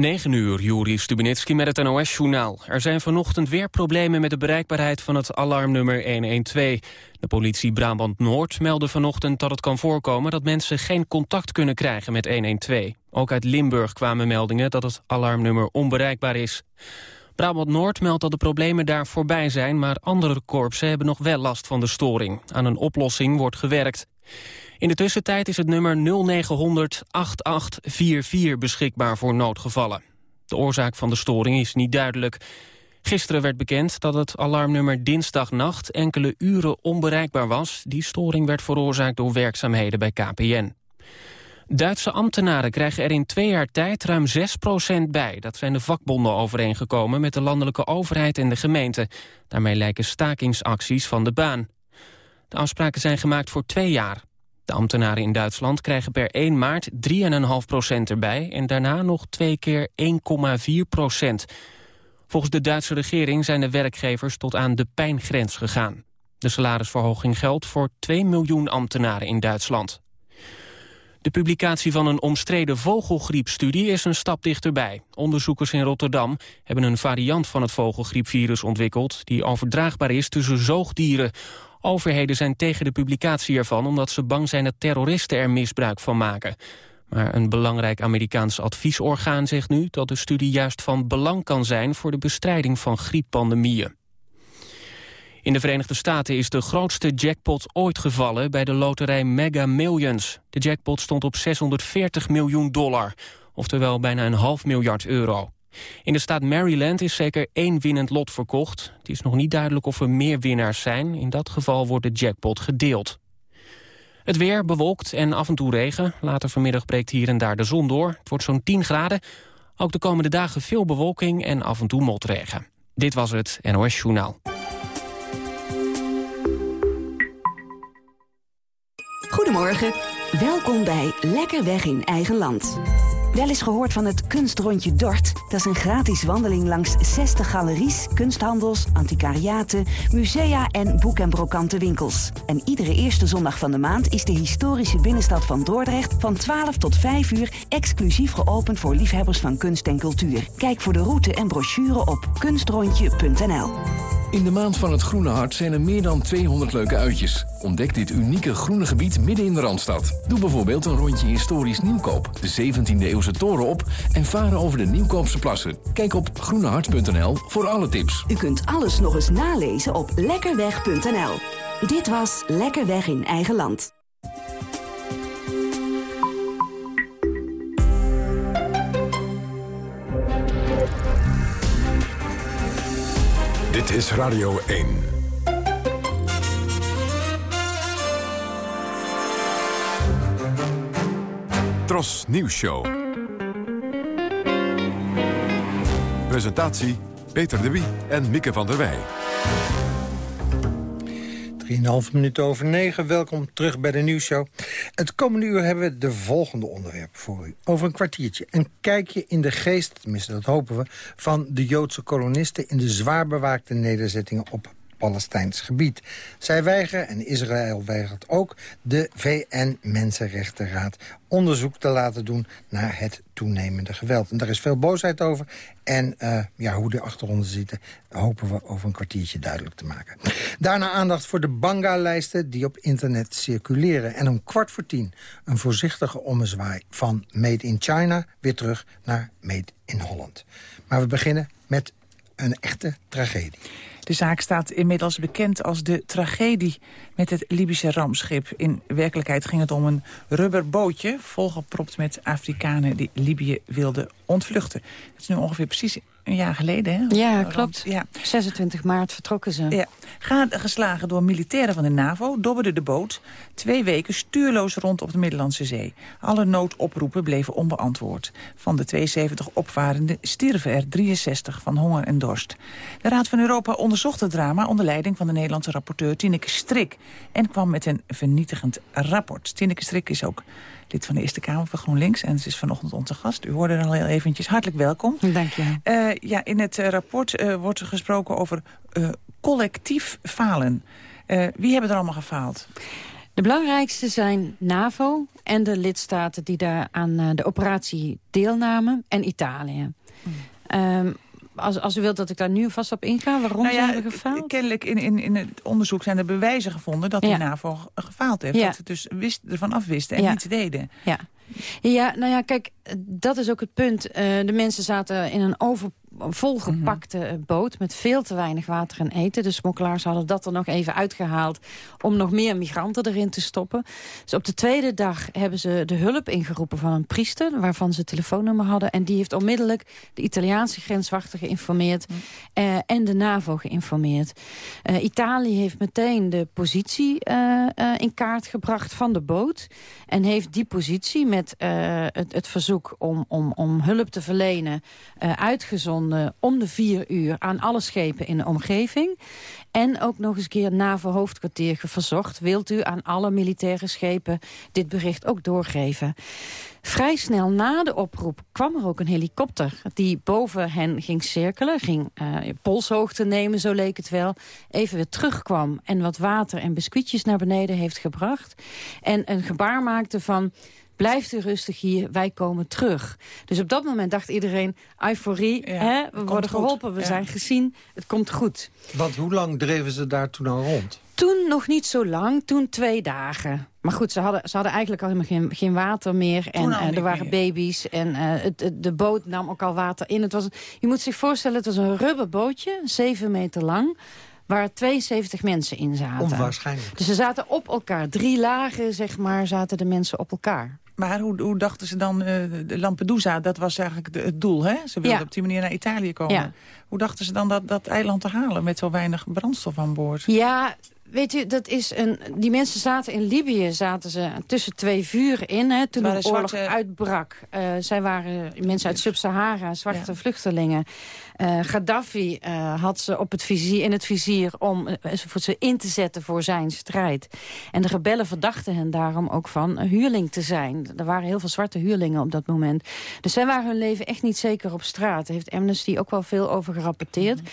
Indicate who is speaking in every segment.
Speaker 1: 9 uur, Juri Stubinitski met het NOS-journaal. Er zijn vanochtend weer problemen met de bereikbaarheid van het alarmnummer 112. De politie Brabant-Noord meldde vanochtend dat het kan voorkomen... dat mensen geen contact kunnen krijgen met 112. Ook uit Limburg kwamen meldingen dat het alarmnummer onbereikbaar is. Brabant-Noord meldt dat de problemen daar voorbij zijn... maar andere korpsen hebben nog wel last van de storing. Aan een oplossing wordt gewerkt. In de tussentijd is het nummer 0900 8844 beschikbaar voor noodgevallen. De oorzaak van de storing is niet duidelijk. Gisteren werd bekend dat het alarmnummer dinsdagnacht enkele uren onbereikbaar was. Die storing werd veroorzaakt door werkzaamheden bij KPN. Duitse ambtenaren krijgen er in twee jaar tijd ruim 6% bij. Dat zijn de vakbonden overeengekomen met de landelijke overheid en de gemeente. Daarmee lijken stakingsacties van de baan. De afspraken zijn gemaakt voor twee jaar. De ambtenaren in Duitsland krijgen per 1 maart 3,5 procent erbij... en daarna nog twee keer 1,4 procent. Volgens de Duitse regering zijn de werkgevers tot aan de pijngrens gegaan. De salarisverhoging geldt voor 2 miljoen ambtenaren in Duitsland. De publicatie van een omstreden vogelgriepstudie is een stap dichterbij. Onderzoekers in Rotterdam hebben een variant van het vogelgriepvirus ontwikkeld... die overdraagbaar is tussen zoogdieren. Overheden zijn tegen de publicatie ervan omdat ze bang zijn dat terroristen er misbruik van maken. Maar een belangrijk Amerikaans adviesorgaan zegt nu dat de studie juist van belang kan zijn voor de bestrijding van grieppandemieën. In de Verenigde Staten is de grootste jackpot ooit gevallen bij de loterij Mega Millions. De jackpot stond op 640 miljoen dollar, oftewel bijna een half miljard euro. In de staat Maryland is zeker één winnend lot verkocht. Het is nog niet duidelijk of er meer winnaars zijn. In dat geval wordt de jackpot gedeeld. Het weer bewolkt en af en toe regen. Later vanmiddag breekt hier en daar de zon door. Het wordt zo'n 10 graden. Ook de komende dagen veel bewolking en af en toe motregen. Dit was het NOS Journaal.
Speaker 2: Goedemorgen. Welkom bij Lekker Weg in Eigen Land. Wel eens gehoord van het kunstrondje Dort? Dat is een gratis wandeling langs 60 galeries, kunsthandels, antiquariaten, musea en boek- en brokante winkels. En iedere eerste zondag van de maand is de historische binnenstad van Dordrecht van 12 tot 5 uur exclusief geopend voor liefhebbers van kunst en cultuur. Kijk voor de route en brochure op kunstrondje.nl.
Speaker 3: In de maand van het Groene Hart zijn er meer dan 200 leuke uitjes. Ontdek dit unieke groene gebied midden in de Randstad. Doe bijvoorbeeld een rondje historisch Nieuwkoop, de 17e toren op... en varen over de Nieuwkoopse plassen. Kijk op groenehart.nl voor alle tips.
Speaker 2: U kunt alles nog eens nalezen op lekkerweg.nl. Dit was Lekker Weg in Eigen Land.
Speaker 4: Dit is Radio 1. Tros Nieuws Show. Presentatie Peter de Wie en Mieke van der Wij.
Speaker 5: 3,5 minuten over 9. Welkom terug bij de nieuwsshow. Het komende uur hebben we de volgende onderwerpen voor u. Over een kwartiertje. Een kijkje in de geest, tenminste dat hopen we... van de Joodse kolonisten in de zwaar bewaakte nederzettingen op Palestijns gebied. Zij weigeren, en Israël weigert ook, de VN-Mensenrechtenraad onderzoek te laten doen naar het toenemende geweld. En daar is veel boosheid over. En uh, ja, hoe de achtergronden zitten, hopen we over een kwartiertje duidelijk te maken. Daarna aandacht voor de Banga-lijsten die op internet circuleren. En om kwart voor tien een voorzichtige ommezwaai van Made in China... weer terug naar Made in Holland. Maar we beginnen met een echte tragedie.
Speaker 6: De zaak staat inmiddels bekend als de tragedie met het Libische ramschip. In werkelijkheid ging het om een rubberbootje... volgepropt met Afrikanen die Libië wilden ontvluchten. Het is nu ongeveer precies een jaar geleden, hè?
Speaker 7: Ja, klopt. Ja. 26 maart vertrokken ze.
Speaker 6: Ja. geslagen door militairen van de NAVO, dobberde de boot... twee weken stuurloos rond op de Middellandse Zee. Alle noodoproepen bleven onbeantwoord. Van de 72 opvarenden stierven er 63 van honger en dorst. De Raad van Europa onderzocht het drama... onder leiding van de Nederlandse rapporteur Tineke Strik... en kwam met een vernietigend rapport. Tineke Strik is ook lid van de Eerste Kamer van GroenLinks. En ze is vanochtend onze gast. U hoorde er al heel eventjes. Hartelijk welkom.
Speaker 7: Dank je.
Speaker 6: Uh, ja, in het eh, rapport uh, wordt er gesproken over collectief falen. wie hebben er allemaal gefaald?
Speaker 7: De belangrijkste zijn NAVO en de lidstaten die daar aan de operatie deelnamen en Italië. Mm. Ehm, als, als u wilt dat ik daar nu vast op inga, waarom nou zijn we gefaald?
Speaker 6: Kennelijk in, in, in het onderzoek zijn er bewijzen gevonden dat de NAVO gefaald heeft. Dat ze dus wist, ervan afwisten en niets deden.
Speaker 7: Ja. ja, nou ja, kijk, dat is ook het punt. Eh, de mensen zaten in een over volgepakte mhm. boot met veel te weinig water en eten. De smokkelaars hadden dat er nog even uitgehaald om nog meer migranten erin te stoppen. Dus op de tweede dag hebben ze de hulp ingeroepen van een priester... waarvan ze telefoonnummer hadden. En die heeft onmiddellijk de Italiaanse grenswachter geïnformeerd... Mhm. Eh, en de NAVO geïnformeerd. Uh, Italië heeft meteen de positie uh, in kaart gebracht van de boot... en heeft die positie met het, het, verzoek om, om, om hulp te verlenen uitgezonden om de vier uur aan alle schepen in de omgeving. En ook nog eens een keer NAVO-hoofdkwartier verzocht... wilt u aan alle militaire schepen dit bericht ook doorgeven. Vrij snel na de oproep kwam er ook een helikopter... die boven hen ging cirkelen, ging uh, polshoogte nemen, zo leek het wel. Even weer terugkwam en wat water en biscuitjes naar beneden heeft gebracht. En een gebaar maakte van blijft u rustig hier, wij komen terug. Dus op dat moment dacht iedereen, euforie, hè, we worden geholpen, we zijn gezien, het komt goed.
Speaker 5: Want hoe lang dreven ze daar toen al rond?
Speaker 7: Toen nog niet zo lang, toen twee dagen. Maar goed, ze hadden, ze hadden eigenlijk al helemaal geen, geen water meer. En uh, er waren baby's. En uh, het, de boot nam ook al water in. Het was, je moet zich voorstellen, het was een rubberbootje, zeven meter lang waar 72 mensen in zaten.
Speaker 5: Onwaarschijnlijk.
Speaker 7: Dus ze zaten op elkaar. Drie lagen, zeg maar, zaten de mensen op elkaar.
Speaker 6: Maar hoe, hoe dachten ze dan, uh, de Lampedusa, dat was eigenlijk de, het doel, hè? Ze wilden op die manier naar Italië komen. Hoe dachten ze dan dat, dat eiland te halen met zo weinig brandstof aan boord?
Speaker 7: Ja, Weet u, dat is een, die mensen zaten in Libië zaten ze tussen twee vuren in hè, toen de oorlog uitbrak. Uh, zij waren mensen uit Sub-Sahara, zwarte vluchtelingen. Uh, Gaddafi uh, had ze op het vizier, in het vizier om voor ze in te zetten voor zijn strijd. En de rebellen verdachten hen daarom ook van huurling te zijn. Er waren heel veel zwarte huurlingen op dat moment. Dus zij waren hun leven echt niet zeker op straat. Daar heeft Amnesty ook wel veel over gerapporteerd. Mhm.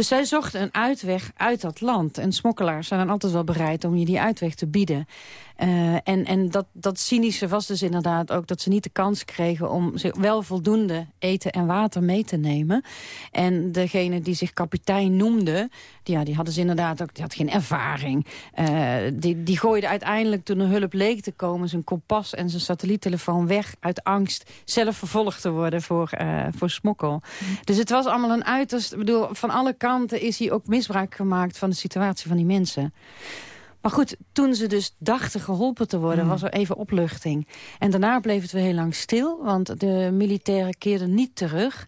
Speaker 7: Dus zij zochten een uitweg uit dat land. En smokkelaars zijn dan altijd wel bereid om je die uitweg te bieden. Uh, en en dat, dat cynische was dus inderdaad ook dat ze niet de kans kregen... om wel voldoende eten en water mee te nemen. En degene die zich kapitein noemde... Die, ja, die hadden ze inderdaad ook die had geen ervaring. Uh, die, die gooide uiteindelijk toen de hulp leek te komen... zijn kompas en zijn satelliettelefoon weg uit angst... zelf vervolgd te worden voor, uh, voor smokkel. Dus het was allemaal een uiterst... Ik bedoel, van alle kanten is hier ook misbruik gemaakt... van de situatie van die mensen. Maar goed, toen ze dus dachten geholpen te worden, mm. was er even opluchting. En daarna bleef het weer heel lang stil, want de militairen keerden niet terug.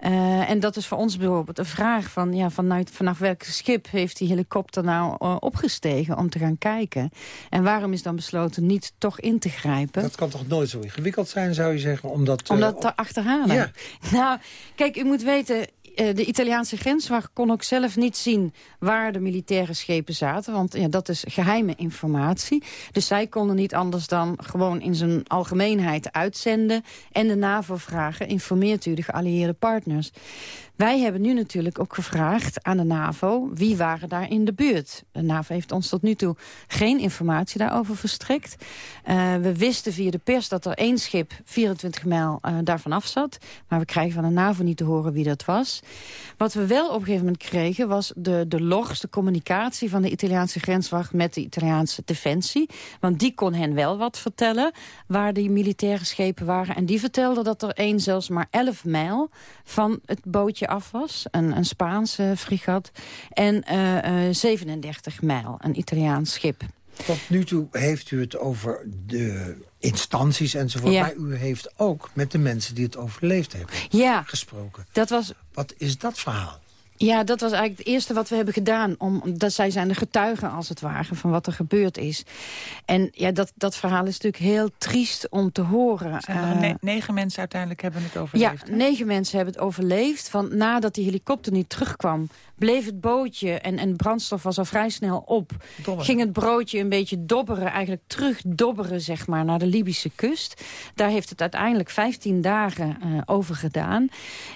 Speaker 7: Uh, en dat is voor ons bijvoorbeeld een vraag van... Ja, vanuit, vanaf welk schip heeft die helikopter nou uh, opgestegen om te gaan kijken? En waarom is dan besloten niet toch in te grijpen?
Speaker 5: Dat kan toch nooit zo ingewikkeld zijn, zou je zeggen? Om dat,
Speaker 7: om dat te achterhalen? Ja. Nou, kijk, u moet weten... Eh, de Italiaanse grenswacht kon ook zelf niet zien waar de militaire schepen zaten. Want ja, dat is geheime informatie. Dus zij konden niet anders dan gewoon in zijn algemeenheid uitzenden... en de NAVO vragen, informeert u de geallieerde partners. Wij hebben nu natuurlijk ook gevraagd aan de NAVO... wie waren daar in de buurt. De NAVO heeft ons tot nu toe geen informatie daarover verstrekt. Uh, we wisten via de pers dat er één schip 24 mijl uh, daarvan af zat. Maar we krijgen van de NAVO niet te horen wie dat was. Wat we wel op een gegeven moment kregen... was de, de logs, de communicatie van de Italiaanse grenswacht... met de Italiaanse defensie. Want die kon hen wel wat vertellen waar die militaire schepen waren. En die vertelde dat er één zelfs maar 11 mijl van het bootje af was. Een, een Spaanse frigat. En uh, uh, 37 mijl, een Italiaans schip.
Speaker 5: Tot nu toe heeft u het over de instanties enzovoort. Ja. Maar u heeft ook met de mensen die het overleefd hebben
Speaker 7: ja,
Speaker 5: gesproken.
Speaker 7: Dat was...
Speaker 5: Wat is dat verhaal?
Speaker 7: Ja, dat was eigenlijk het eerste wat we hebben gedaan. Omdat zij zijn de getuigen, als het ware, van wat er gebeurd is. En ja, dat, dat verhaal is natuurlijk heel triest om te horen.
Speaker 6: Zijn er ne negen mensen uiteindelijk hebben het overleefd?
Speaker 7: Ja, negen mensen hebben het overleefd. Van, nadat die helikopter niet terugkwam, bleef het bootje... en, en brandstof was al vrij snel op. Ging het broodje een beetje dobberen, eigenlijk terugdobberen, zeg maar, naar de Libische kust. Daar heeft het uiteindelijk 15 dagen uh, over gedaan.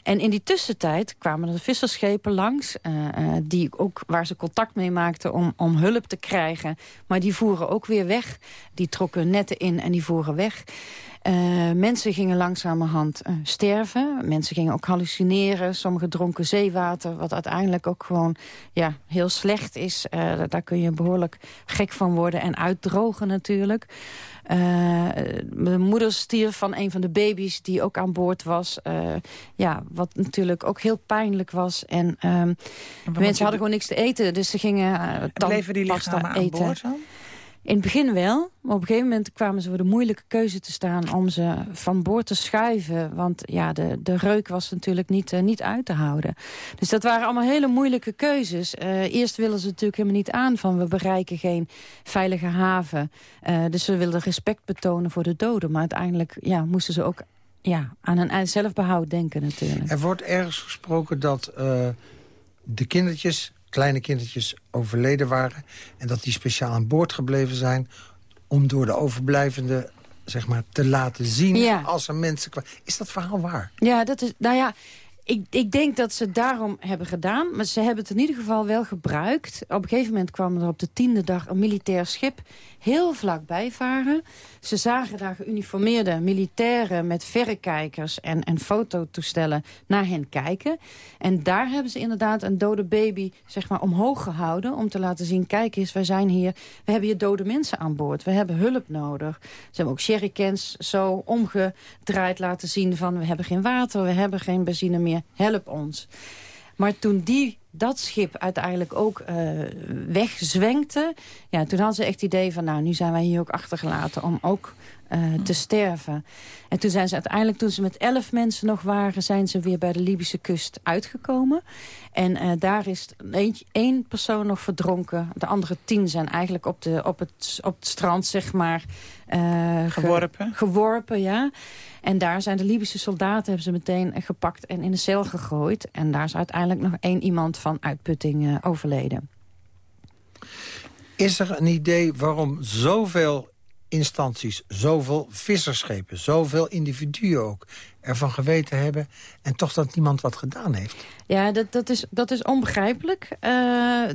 Speaker 7: En in die tussentijd kwamen er visserschepen langs. die ook, waar ze contact mee maakten om, om hulp te krijgen. Maar die voeren ook weer weg. Die trokken netten in en die voeren weg. Uh, mensen gingen langzamerhand uh, sterven. Mensen gingen ook hallucineren. Sommigen dronken zeewater, wat uiteindelijk ook gewoon ja, heel slecht is. Uh, daar kun je behoorlijk gek van worden en uitdrogen natuurlijk. mijn moeder stierf van een van de baby's die ook aan boord was. ja, wat natuurlijk ook heel pijnlijk was. En, en mensen hadden gewoon niks te eten, dus ze gingen uh,
Speaker 6: Bleven die lichamen aan boord dan?
Speaker 7: In het begin wel, maar op een gegeven moment kwamen ze voor de moeilijke keuze te staan... om ze van boord te schuiven, want ja, de, de reuk was natuurlijk niet, uh, niet uit te houden. Dus dat waren allemaal hele moeilijke keuzes. Uh, eerst willen ze natuurlijk helemaal niet aan van we bereiken geen veilige haven. Uh, dus ze wilden respect betonen voor de doden. Maar uiteindelijk ja, moesten ze ook ja, aan een zelfbehoud denken natuurlijk.
Speaker 5: Er wordt ergens gesproken dat de kindertjes kleine kindertjes overleden waren... en dat die speciaal aan boord gebleven zijn... om door de overblijvende zeg maar, te laten zien als er mensen kwamen. Is dat verhaal waar?
Speaker 7: Ja, dat is, nou ja, ik, ik denk dat ze daarom hebben gedaan. Maar ze hebben het in ieder geval wel gebruikt. Op een gegeven moment kwam er op de tiende dag een militair schip heel vlakbij varen. Ze zagen daar geuniformeerde militairen met verrekijkers en, en fototoestellen naar hen kijken. En daar hebben ze inderdaad een dode baby zeg maar, omhoog gehouden... om te laten zien, kijk eens, wij zijn hier... we hebben hier dode mensen aan boord, we hebben hulp nodig. Ze hebben ook sherrycans zo omgedraaid laten zien van... we hebben geen water, we hebben geen benzine meer, help ons. Maar toen die dat schip uiteindelijk ook uh, wegzwenkte... Ja, toen hadden ze echt het idee van... nou, nu zijn wij hier ook achtergelaten om ook uh, te sterven. En toen zijn ze uiteindelijk, toen ze met elf mensen nog waren... zijn ze weer bij de Libische kust uitgekomen. En uh, daar is één persoon nog verdronken. De andere tien zijn eigenlijk op, de, op, het, op het strand, zeg maar...
Speaker 6: geworpen.
Speaker 7: geworpen, ja. En daar zijn de Libische soldaten hebben ze meteen gepakt en in de cel gegooid. En daar is uiteindelijk nog één iemand van uitputting uh, overleden.
Speaker 5: Is er een idee waarom zoveel instanties, zoveel visserschepen, zoveel individuen ook ervan geweten hebben... en toch dat niemand wat gedaan heeft?
Speaker 7: Ja, dat, dat, is, dat is onbegrijpelijk. Uh,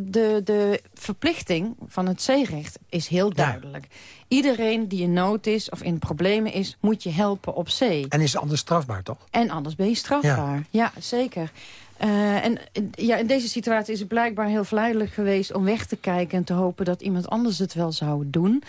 Speaker 7: de, de verplichting van het zeerecht is heel duidelijk. Iedereen die in nood is of in problemen is, moet je helpen op zee.
Speaker 5: En is anders strafbaar, toch?
Speaker 7: En anders ben je strafbaar, ja, ja zeker. Uh, en ja, in deze situatie is het blijkbaar heel verleidelijk geweest om weg te kijken... en te hopen dat iemand anders het wel zou doen.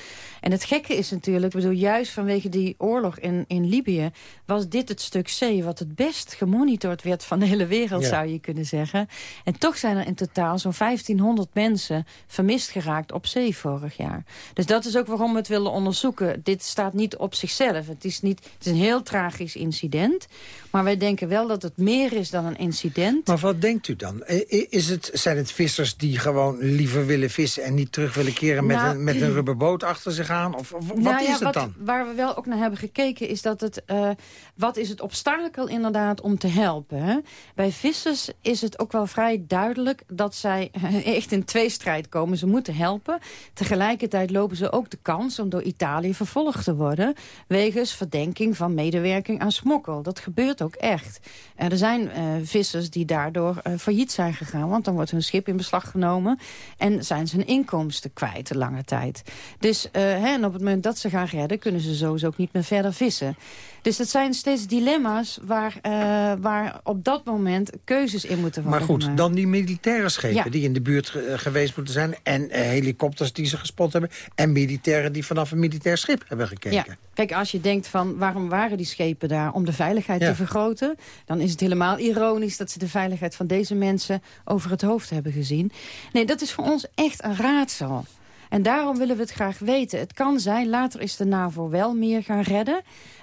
Speaker 7: En het gekke is natuurlijk, bedoel, juist vanwege die oorlog in, in Libië... was dit het stuk zee wat het best gemonitord werd van de hele wereld, zou je kunnen zeggen. En toch zijn er in totaal zo'n 1500 mensen vermist geraakt op zee vorig jaar. Dus dat is ook waarom we het willen onderzoeken. Dit staat niet op zichzelf. Het is, niet, het is een heel tragisch incident. Maar wij denken wel dat het meer is dan een incident.
Speaker 5: Maar wat denkt u dan? Is het, zijn het vissers die gewoon liever willen vissen... en niet terug willen keren met, nou, een, met een rubberboot achter zich aan? Of, wat nou is het dan?
Speaker 7: Waar we wel ook naar hebben gekeken is dat het... Uh, wat is het obstakel inderdaad om te helpen? Hè? Bij vissers is het ook wel vrij duidelijk dat zij echt in tweestrijd komen. Ze moeten helpen. Tegelijkertijd lopen ze ook de kans om door Italië vervolgd te worden... wegens verdenking van medewerking aan smokkel. Dat gebeurt ook echt. En er zijn uh, vissers die daardoor uh, failliet zijn gegaan. Want dan wordt hun schip in beslag genomen. En zijn ze hun inkomsten kwijt de lange tijd. Dus uh, hè, en op het moment dat ze gaan redden... kunnen ze sowieso ook niet meer verder vissen. Dus dat zijn steeds dilemma's waar, uh, waar op dat moment keuzes in moeten worden
Speaker 5: Maar goed, dan die militaire schepen die in de buurt geweest moeten zijn... en helikopters die ze gespot hebben... en militairen die vanaf een militair schip hebben gekeken. Ja.
Speaker 7: Kijk, als je denkt van waarom waren die schepen daar om de veiligheid te vergroten... dan is het helemaal ironisch dat ze de veiligheid van deze mensen over het hoofd hebben gezien. Nee, dat is voor ons echt een raadsel. En daarom willen we het graag weten. Het kan zijn, later is de NAVO wel meer gaan redden.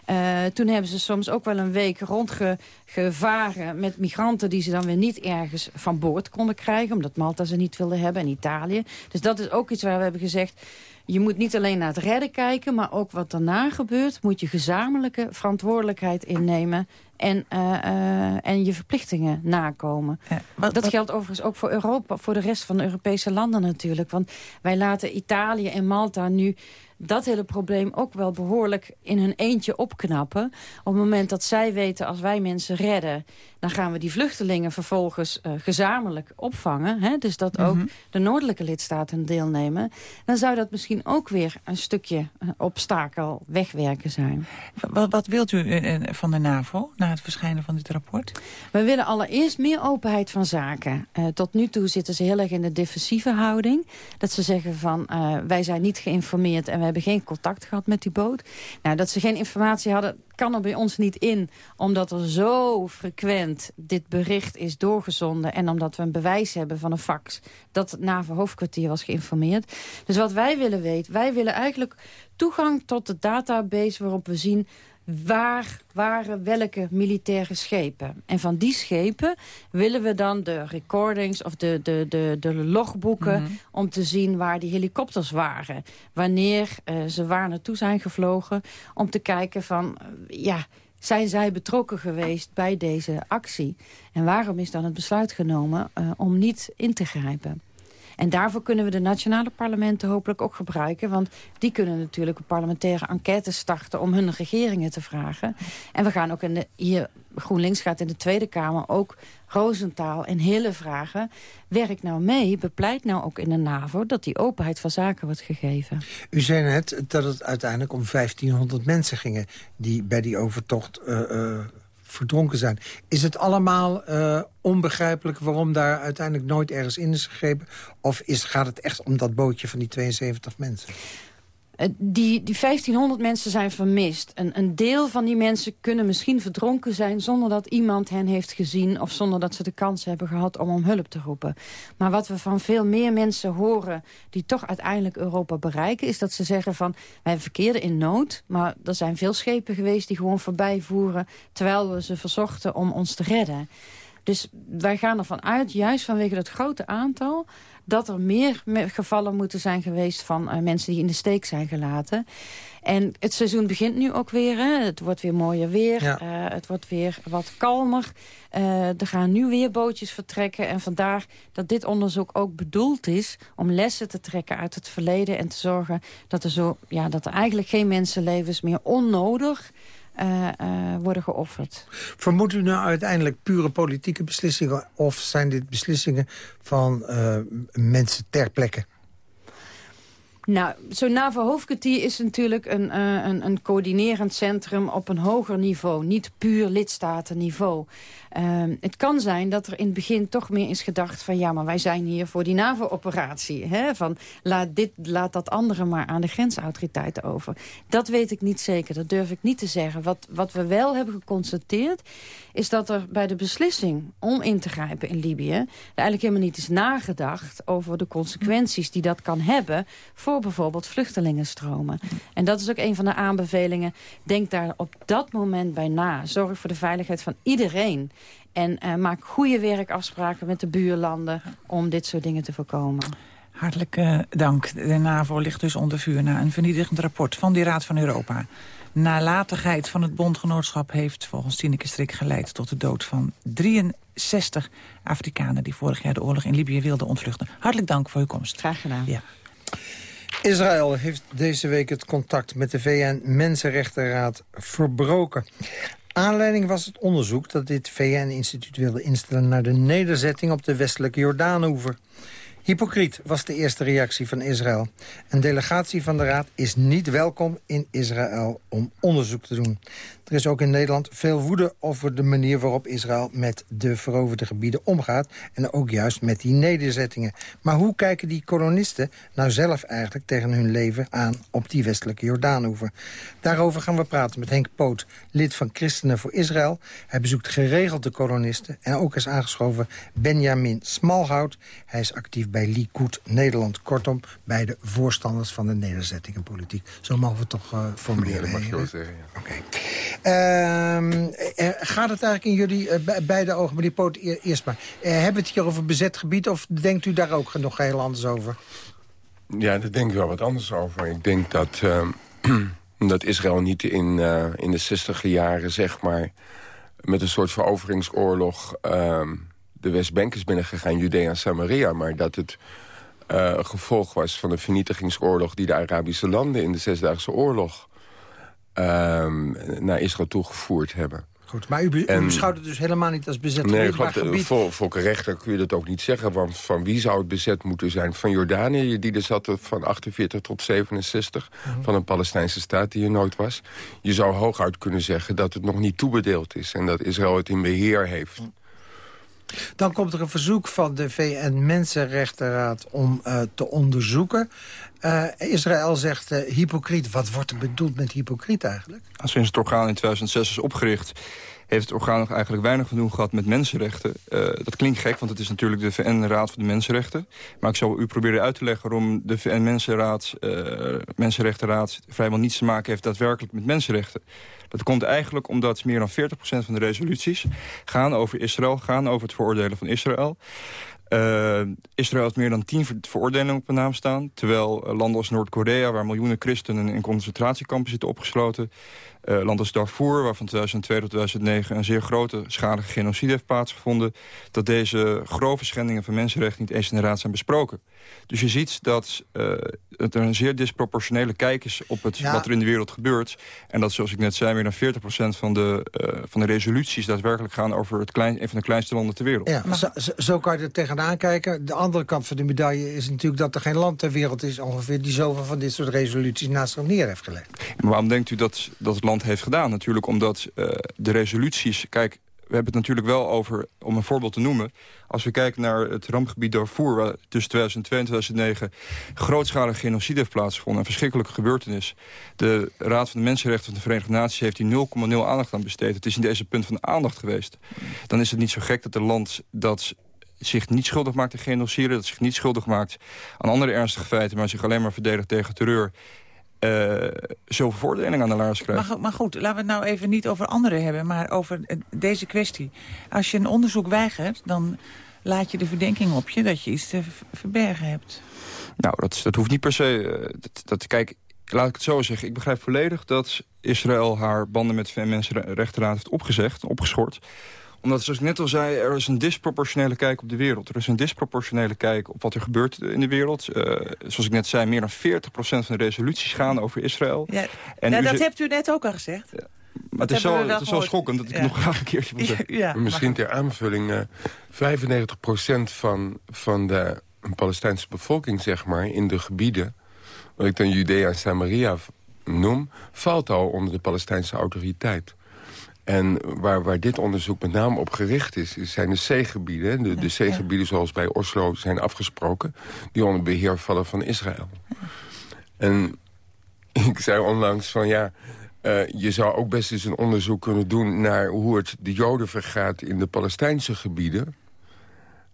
Speaker 7: Uh, toen hebben ze soms ook wel een week rondgevaren met migranten... die ze dan weer niet ergens van boord konden krijgen... omdat Malta ze niet wilde hebben en Italië. Dus dat is ook iets waar we hebben gezegd je moet niet alleen naar het redden kijken... maar ook wat daarna gebeurt, moet je gezamenlijke verantwoordelijkheid innemen... en, uh, uh, en je verplichtingen nakomen. dat geldt overigens ook voor Europa, voor de rest van de Europese landen natuurlijk. Want wij laten Italië en Malta nu dat hele probleem ook wel behoorlijk in hun eentje opknappen. Op het moment dat zij weten, als wij mensen redden... dan gaan we die vluchtelingen vervolgens uh, gezamenlijk opvangen. Hè? Dus dat ook mhm. de noordelijke lidstaten deelnemen. Dan zou dat misschien ook weer een stukje uh, obstakel wegwerken zijn.
Speaker 6: Wat, wat wilt u uh, van de NAVO na het verschijnen van dit rapport?
Speaker 7: We willen allereerst meer openheid van zaken. tot nu toe zitten ze heel erg in de defensieve houding. Dat ze zeggen van, wij zijn niet geïnformeerd... en we hebben geen contact gehad met die boot. Nou, dat ze geen informatie hadden, kan er bij ons niet in. Omdat er zo frequent dit bericht is doorgezonden... en omdat we een bewijs hebben van een fax... dat het NAVO-hoofdkwartier was geïnformeerd. Dus wat wij willen weten, wij willen eigenlijk toegang tot de database... waarop we zien waar waren welke militaire schepen. En van die schepen willen we dan de recordings of de, de, de, de logboeken... Mhm. om te zien waar die helikopters waren. Wanneer uh, ze waar naartoe zijn gevlogen. Om te kijken van, uh, ja, zijn zij betrokken geweest bij deze actie? En waarom is dan het besluit genomen uh, om niet in te grijpen? En daarvoor kunnen we de nationale parlementen hopelijk ook gebruiken. Want die kunnen natuurlijk een parlementaire enquête starten... om hun regeringen te vragen. En we gaan ook in de, hier, GroenLinks gaat in de Tweede Kamer ook Roosentaal en Hille vragen. Werk nou mee, bepleit nou ook in de NAVO... dat die openheid van zaken wordt gegeven.
Speaker 5: U zei net dat het uiteindelijk om 1500 mensen gingen... die bij die overtocht uh, verdronken zijn. Is het allemaal uh, onbegrijpelijk waarom daar uiteindelijk nooit ergens in is gegrepen? Of is, gaat het echt om dat bootje van die 72 mensen?
Speaker 7: Eh, die, die 1500 mensen zijn vermist. Een, een deel van die mensen kunnen misschien verdronken zijn... zonder dat iemand hen heeft gezien... of zonder dat ze de kans hebben gehad om om hulp te roepen. Maar wat we van veel meer mensen horen... die toch uiteindelijk Europa bereiken... is dat ze zeggen van, wij verkeerden in nood... maar er zijn veel schepen geweest die gewoon voorbij voeren... terwijl we ze verzochten om ons te redden. Dus wij gaan ervan uit, juist vanwege het grote aantal dat er meer gevallen moeten zijn geweest van uh, mensen die in de steek zijn gelaten. En het seizoen begint nu ook weer. Hè. Het wordt weer mooier weer. Uh, het wordt weer wat kalmer. Uh, er gaan nu weer bootjes vertrekken. En vandaar dat dit onderzoek ook bedoeld is... om lessen te trekken uit het verleden... en te zorgen dat er, zo, ja, dat er eigenlijk geen mensenlevens meer onnodig uh, uh, worden geofferd.
Speaker 5: Vermoedt u nou uiteindelijk pure politieke beslissingen... of zijn dit beslissingen van uh, mensen ter plekke?
Speaker 7: Nou, zo'n NAVO-hoofdkwartier is natuurlijk een, een, een coördinerend centrum op een hoger niveau. Niet puur lidstatenniveau. Ehm, het kan zijn dat er in het begin toch meer is gedacht van... ja, maar wij zijn hier voor die NAVO-operatie. Van laat, dit, laat dat andere maar aan de grensautoriteiten over. Dat weet ik niet zeker, dat durf ik niet te zeggen. Wat, wat we wel hebben geconstateerd... is dat er bij de beslissing om in te grijpen in Libië... eigenlijk helemaal niet is nagedacht over de consequenties die dat kan hebben... voor bijvoorbeeld vluchtelingenstromen. En dat is ook een van de aanbevelingen. Denk daar op dat moment bij na. Zorg voor de veiligheid van iedereen. En uh, maak goede werkafspraken met de buurlanden om dit soort dingen te voorkomen.
Speaker 6: Hartelijk uh, dank. De NAVO ligt dus onder vuur na een vernietigend rapport van die Raad van Europa. Nalatigheid van het bondgenootschap heeft volgens Tineke Strik geleid tot de dood van 63 Afrikanen die vorig jaar de oorlog in Libië wilden ontvluchten. Hartelijk dank voor uw komst.
Speaker 7: Graag gedaan. Ja.
Speaker 5: Israël heeft deze week het contact met de VN-Mensenrechtenraad verbroken. Aanleiding was het onderzoek dat dit VN-instituut wilde instellen... naar de nederzetting op de westelijke Jordaanoever. Hypocriet was de eerste reactie van Israël. Een delegatie van de Raad is niet welkom in Israël om onderzoek te doen. Er is ook in Nederland veel woede over de manier waarop Israël met de veroverde gebieden omgaat. En ook juist met die nederzettingen. Maar hoe kijken die kolonisten nou zelf eigenlijk tegen hun leven aan op die westelijke Jordaanoever? Daarover gaan we praten met Henk Poot, lid van Christenen voor Israël. Hij bezoekt geregeld de kolonisten. En ook is aangeschoven Benjamin Smalhout. Hij is actief bij Likud Nederland. Kortom, bij de voorstanders van de nederzettingenpolitiek. Zo mogen we het toch uh, formuleren.
Speaker 8: Ja, dat mag je wel zeggen, ja.
Speaker 5: Oké. Gaat het eigenlijk in jullie uh, beide ogen, die poot eerst maar. Uh, hebben we het hier over bezet gebied of denkt u daar ook nog heel anders over?
Speaker 8: Ja, daar denk ik wel wat anders over. Ik denk dat, ehm, dat Israël niet in, in de 60 jaren, zeg maar... met een soort veroveringsoorlog ehm, de Westbank is binnengegaan, Judea en Samaria... maar dat het gevolg was van de vernietigingsoorlog... die de Arabische landen in de Zesdaagse Oorlog ehm, naar Israël toegevoerd hebben.
Speaker 5: Goed, maar u, beschouwt het dus helemaal niet als bezet
Speaker 8: nee, gebied... Vol, volkenrechter kun je dat ook niet zeggen. Want van wie zou het bezet moeten zijn? Van Jordanië, die er zat van 48 tot 67. Mhm. Van een Palestijnse staat die er nooit was. Je zou hooguit kunnen zeggen dat het nog niet toebedeeld is. En dat Israël het in beheer heeft.
Speaker 5: Dan komt er een verzoek van de VN-Mensenrechtenraad om uh, te onderzoeken. Uh, Israël zegt uh, hypocriet. Wat wordt er bedoeld met hypocriet eigenlijk?
Speaker 9: Sinds het orgaan in 2006 is opgericht heeft het orgaan nog eigenlijk weinig te doen gehad met mensenrechten. Dat klinkt gek, want het is natuurlijk de VN-raad voor de Mensenrechten. Maar ik zal u proberen uit te leggen waarom de VN-Mensenraad, uh, Mensenrechtenraad... vrijwel niets te maken heeft daadwerkelijk met mensenrechten. Dat komt eigenlijk omdat meer dan 40% van de resoluties gaan over Israël... gaan over het veroordelen van Israël. Uh, Israël heeft meer dan tien veroordelingen op een naam staan. Terwijl landen als Noord-Korea, waar miljoenen christenen in concentratiekampen zitten opgesloten... Uh, land als Darfur, waar van 2002 tot 2009 een zeer grote schadige genocide heeft plaatsgevonden, dat deze grove schendingen van mensenrechten niet eens in de raad zijn besproken. Dus je ziet dat uh, het er een zeer disproportionele kijk is op het, wat er in de wereld gebeurt. En dat, zoals ik net zei, meer dan 40% van de, uh, van de resoluties daadwerkelijk gaan over het klein, een van de kleinste landen ter wereld.
Speaker 5: Ja, zo, zo, kan je er tegenaan kijken. De andere kant van de medaille is natuurlijk dat er geen land ter wereld is ongeveer die zoveel van dit soort resoluties naast zich neer heeft gelegd.
Speaker 9: Maar waarom denkt u dat, dat het land heeft gedaan. Natuurlijk omdat uh, de resoluties... Kijk, we hebben het natuurlijk wel over, om een voorbeeld te noemen... als we kijken naar het rampgebied Darfur... waar tussen 2002 en 2009 grootschalige genocide heeft plaatsgevonden... een verschrikkelijke gebeurtenis. De Raad van de Mensenrechten van de Verenigde Naties... heeft die 0,0 aandacht aan besteed. Het is in deze punt van aandacht geweest. Dan is het niet zo gek dat een land dat zich niet schuldig maakt aan genocide... dat zich niet schuldig maakt aan andere ernstige feiten... maar zich alleen maar verdedigt tegen terreur uh, zoveel voordelen aan de laars krijgt.
Speaker 6: Maar, maar, goed, laten we het nou even niet over anderen hebben... maar over deze kwestie. Als je een onderzoek weigert, dan laat je de verdenking op je... dat je iets te verbergen hebt.
Speaker 9: Nou, dat, dat hoeft niet per se... Eh, dat, dat, kijk, laat ik het zo zeggen. Ik begrijp volledig dat Israël haar banden met de VN-Mensenrechtenraad heeft opgezegd, opgeschort omdat, zoals ik net al zei, er is een disproportionele kijk op de wereld. Er is een disproportionele kijk op wat er gebeurt in de wereld. Uh, zoals ik net zei, meer dan 40% van de resoluties gaan over Israël.
Speaker 6: Ja, en dat hebt u net ook al gezegd. Ja.
Speaker 9: Maar het is, zo, het is zo schokkend dat ik nog graag een keertje wil zeggen.
Speaker 8: Ja, Misschien ter aanvulling, uh, eh, 95% van, van de Palestijnse bevolking, zeg maar, in de gebieden... wat ik dan Judea en Samaria noem, valt al onder de Palestijnse autoriteit. En waar, waar dit onderzoek met name op gericht is... zijn de zeegebieden. De, de zeegebieden zoals bij Oslo zijn afgesproken... die onder beheer vallen van Israël. En ik zei onlangs van ja... Uh, je zou ook best eens een onderzoek kunnen doen... naar hoe het de Joden vergaat in de Palestijnse gebieden.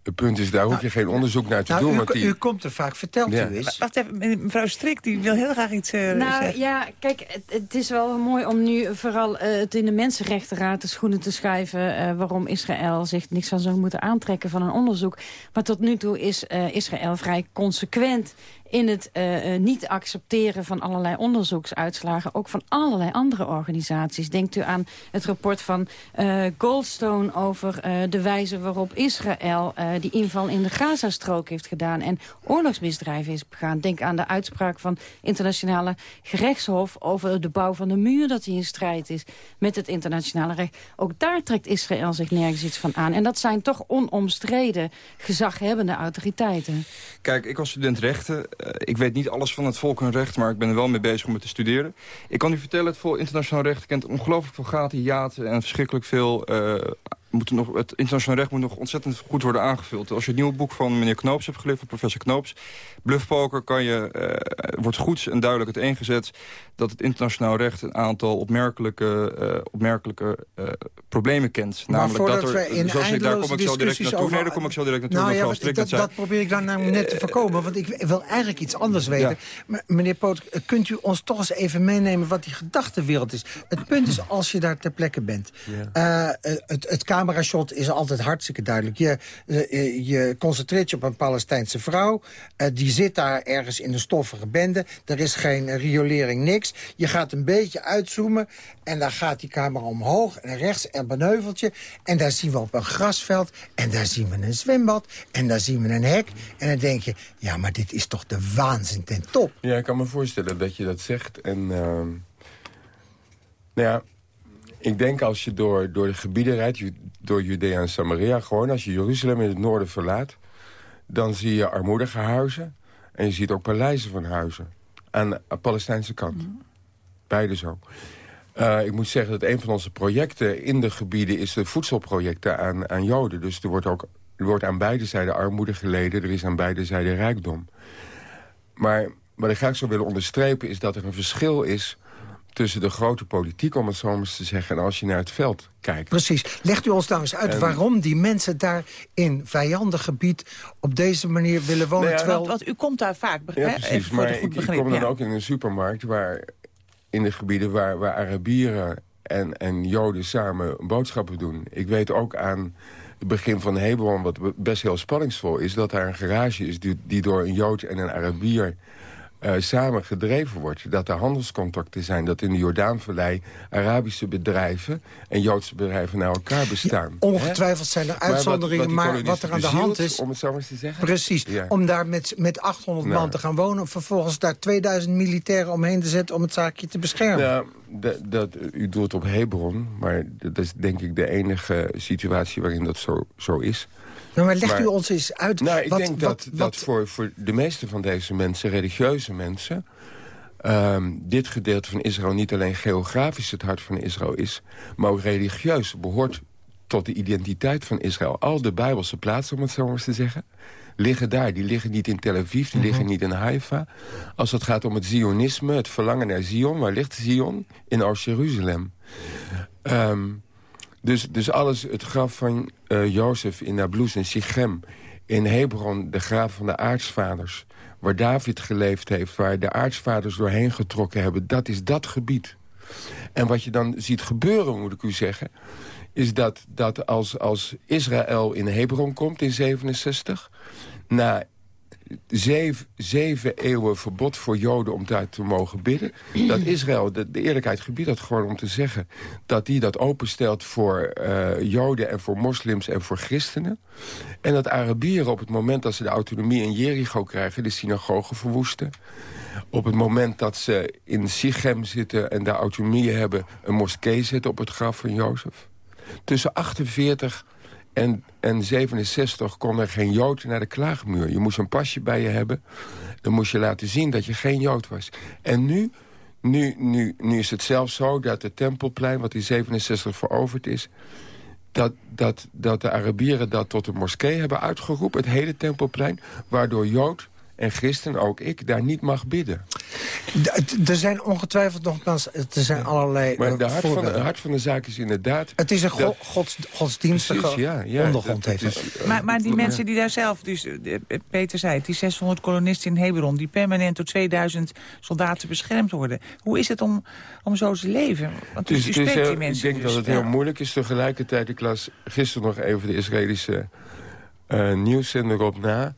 Speaker 8: Het punt is, daar hoef je nou, geen onderzoek naar te
Speaker 5: nou,
Speaker 8: doen.
Speaker 5: U,
Speaker 8: want die...
Speaker 5: u komt er vaak, vertelt u eens.
Speaker 6: Wacht even, mevrouw Strik, die wil heel graag iets uh,
Speaker 7: nou,
Speaker 6: zeggen.
Speaker 7: ja, kijk, het, het, is wel mooi om nu vooral uh, het in de Mensenrechtenraad de schoenen te schuiven... Uh, waarom Israël zich niks van zou moeten aantrekken van een onderzoek. Maar tot nu toe is Israël vrij consequent in het uh, niet accepteren van allerlei onderzoeksuitslagen... ook van allerlei andere organisaties. Denkt u aan het rapport van uh, Goldstone over de wijze waarop Israël... die inval in de Gazastrook heeft gedaan en oorlogsmisdrijven is begaan. Denk aan de uitspraak van internationale gerechtshof... over de bouw van de muur, dat die in strijd is met het internationale recht. Ook daar trekt Israël zich nergens iets van aan. En dat zijn toch onomstreden gezaghebbende autoriteiten.
Speaker 9: Kijk, ik was student rechten ik weet niet alles van het volkenrecht, maar ik ben er wel mee bezig om het te studeren. Ik kan u vertellen, het internationaal recht kent ongelooflijk veel gaten, hiaten en verschrikkelijk veel moet nog, het internationaal recht moet nog ontzettend goed worden aangevuld. Als je het nieuwe boek van meneer Knoops hebt geleerd, van professor Knoops... Bluffpoker kan je, uh, wordt goed en duidelijk het eengezet... dat het internationaal recht een aantal opmerkelijke, uh, opmerkelijke uh, problemen kent.
Speaker 5: Maar Namelijk dat er, in zoals ik, daar kom ik zo direct naartoe. Over...
Speaker 9: Nee, daar kom ik zo direct naartoe.
Speaker 5: Nou, ja, dat, dat, dat, probeer ik dan nou net te voorkomen, want ik wil eigenlijk iets anders weten. Ja. Maar, meneer Poot, kunt u ons toch eens even meenemen wat die gedachtenwereld is? Het punt is, als je daar ter plekke bent... Ja. het, het Kamer is altijd hartstikke duidelijk. Je, uh, je concentreert je op een Palestijnse vrouw. Uh, die zit daar ergens in een stoffige bende. Er is geen riolering, niks. Je gaat een beetje uitzoomen. En dan gaat die camera omhoog en rechts en beneuveltje. En daar zien we op een grasveld. En daar zien we een zwembad. En daar zien we een hek. En dan denk je, ja, maar dit is toch de waanzin ten top.
Speaker 8: Ja, ik kan me voorstellen dat je dat zegt. En uh, nou ja, ik denk als je door, door de gebieden rijdt, door Judea en Samaria... gewoon als je Jeruzalem in het noorden verlaat... dan zie je armoedige huizen en je ziet ook paleizen van huizen. Aan de Palestijnse kant. Mm. Beide zo. Uh, ik moet zeggen dat een van onze projecten in de gebieden... is de voedselprojecten aan, aan Joden. Dus er wordt ook er wordt aan beide zijden armoede geleden. Er is aan beide zijden rijkdom. Maar wat ik graag zou willen onderstrepen... is dat er een verschil is tussen de grote politiek, om het zo maar eens te zeggen... en als je naar het veld kijkt.
Speaker 5: Precies. Legt u ons nou eens uit waarom die mensen daar in vijandig gebied... op deze manier willen wonen,
Speaker 6: nou
Speaker 5: terwijl...
Speaker 6: Want, u komt daar vaak,
Speaker 8: ja, precies, maar ik, ik, kom dan ook in een supermarkt... waar in de gebieden waar, waar Arabieren en, en Joden samen boodschappen doen. Ik weet ook aan het begin van Hebron, wat best heel spanningsvol is... dat daar een garage is die, die door een Jood en een Arabier uh, samen gedreven wordt. Dat er handelscontacten zijn. Dat in de Jordaanvallei Arabische bedrijven en Joodse bedrijven naar elkaar bestaan.
Speaker 5: ongetwijfeld zijn er uitzonderingen, maar wat, wat, er aan de hand is...
Speaker 8: Om het zo maar te zeggen.
Speaker 5: Precies, om daar met, met 800 man te gaan wonen... vervolgens daar 2000 militairen omheen te zetten om het zaakje te beschermen.
Speaker 8: Ja, dat, dat, u doet op Hebron, maar dat is denk ik de enige situatie waarin dat zo, zo is.
Speaker 5: Nou, maar legt u ons eens uit...
Speaker 8: Nou, ik denk dat, dat voor, voor de meeste van deze mensen, religieuze mensen... Um, dit gedeelte van Israël niet alleen geografisch het hart van Israël is... maar ook religieus behoort tot de identiteit van Israël. Al de Bijbelse plaatsen, om het zo maar eens te zeggen, liggen daar. Die liggen niet in Tel Aviv, die liggen mhm. niet in Haifa. Als het gaat om het Zionisme, het verlangen naar Zion... waar ligt Zion? In Oost-Jeruzalem. Um, dus, dus alles, het graf van uh, Jozef in Nablus en Sichem... in Hebron, de graf van de aartsvaders... waar David geleefd heeft, waar de aartsvaders doorheen getrokken hebben... dat is dat gebied. En wat je dan ziet gebeuren, moet ik u zeggen... is dat, dat als, als Israël in Hebron komt in 67... na zeven, zeven eeuwen verbod voor Joden om daar te mogen bidden. Dat Israël, de, de eerlijkheid gebiedt dat gewoon om te zeggen... dat die dat openstelt voor uh, Joden en voor moslims en voor christenen. En dat Arabieren op het moment dat ze de autonomie in Jericho krijgen... de synagoge verwoesten. Op het moment dat ze in Sichem zitten en daar autonomie hebben... een moskee zetten op het graf van Jozef. Tussen 48 en, en 67 kon er geen Jood naar de klaagmuur. Je moest een pasje bij je hebben. Dan moest je laten zien dat je geen Jood was. En nu, nu, nu, nu is het zelfs zo dat het Tempelplein... wat in 67 veroverd is... Dat, dat, dat de Arabieren dat tot een moskee hebben uitgeroepen... het hele Tempelplein, waardoor Jood en christen, ook ik, daar niet mag bidden.
Speaker 5: er zijn ongetwijfeld nogmaals, er zijn allerlei
Speaker 8: Maar de hart, van de, hart van de zaak is inderdaad...
Speaker 5: Het is een go gods, godsdienstige ja, ja, ondergrond. Dat,
Speaker 6: is, maar, maar die mensen die daar zelf, dus eh, Peter zei het, die 600 kolonisten in Hebron... die permanent door 2000 soldaten beschermd worden. Hoe is het om, om zo te leven? Want dus, u spreekt dus, die mensen
Speaker 8: Ik denk dat het heel moeilijk is. Tegelijkertijd, ik las gisteren nog even de Israëlische uh, nieuwszender op na...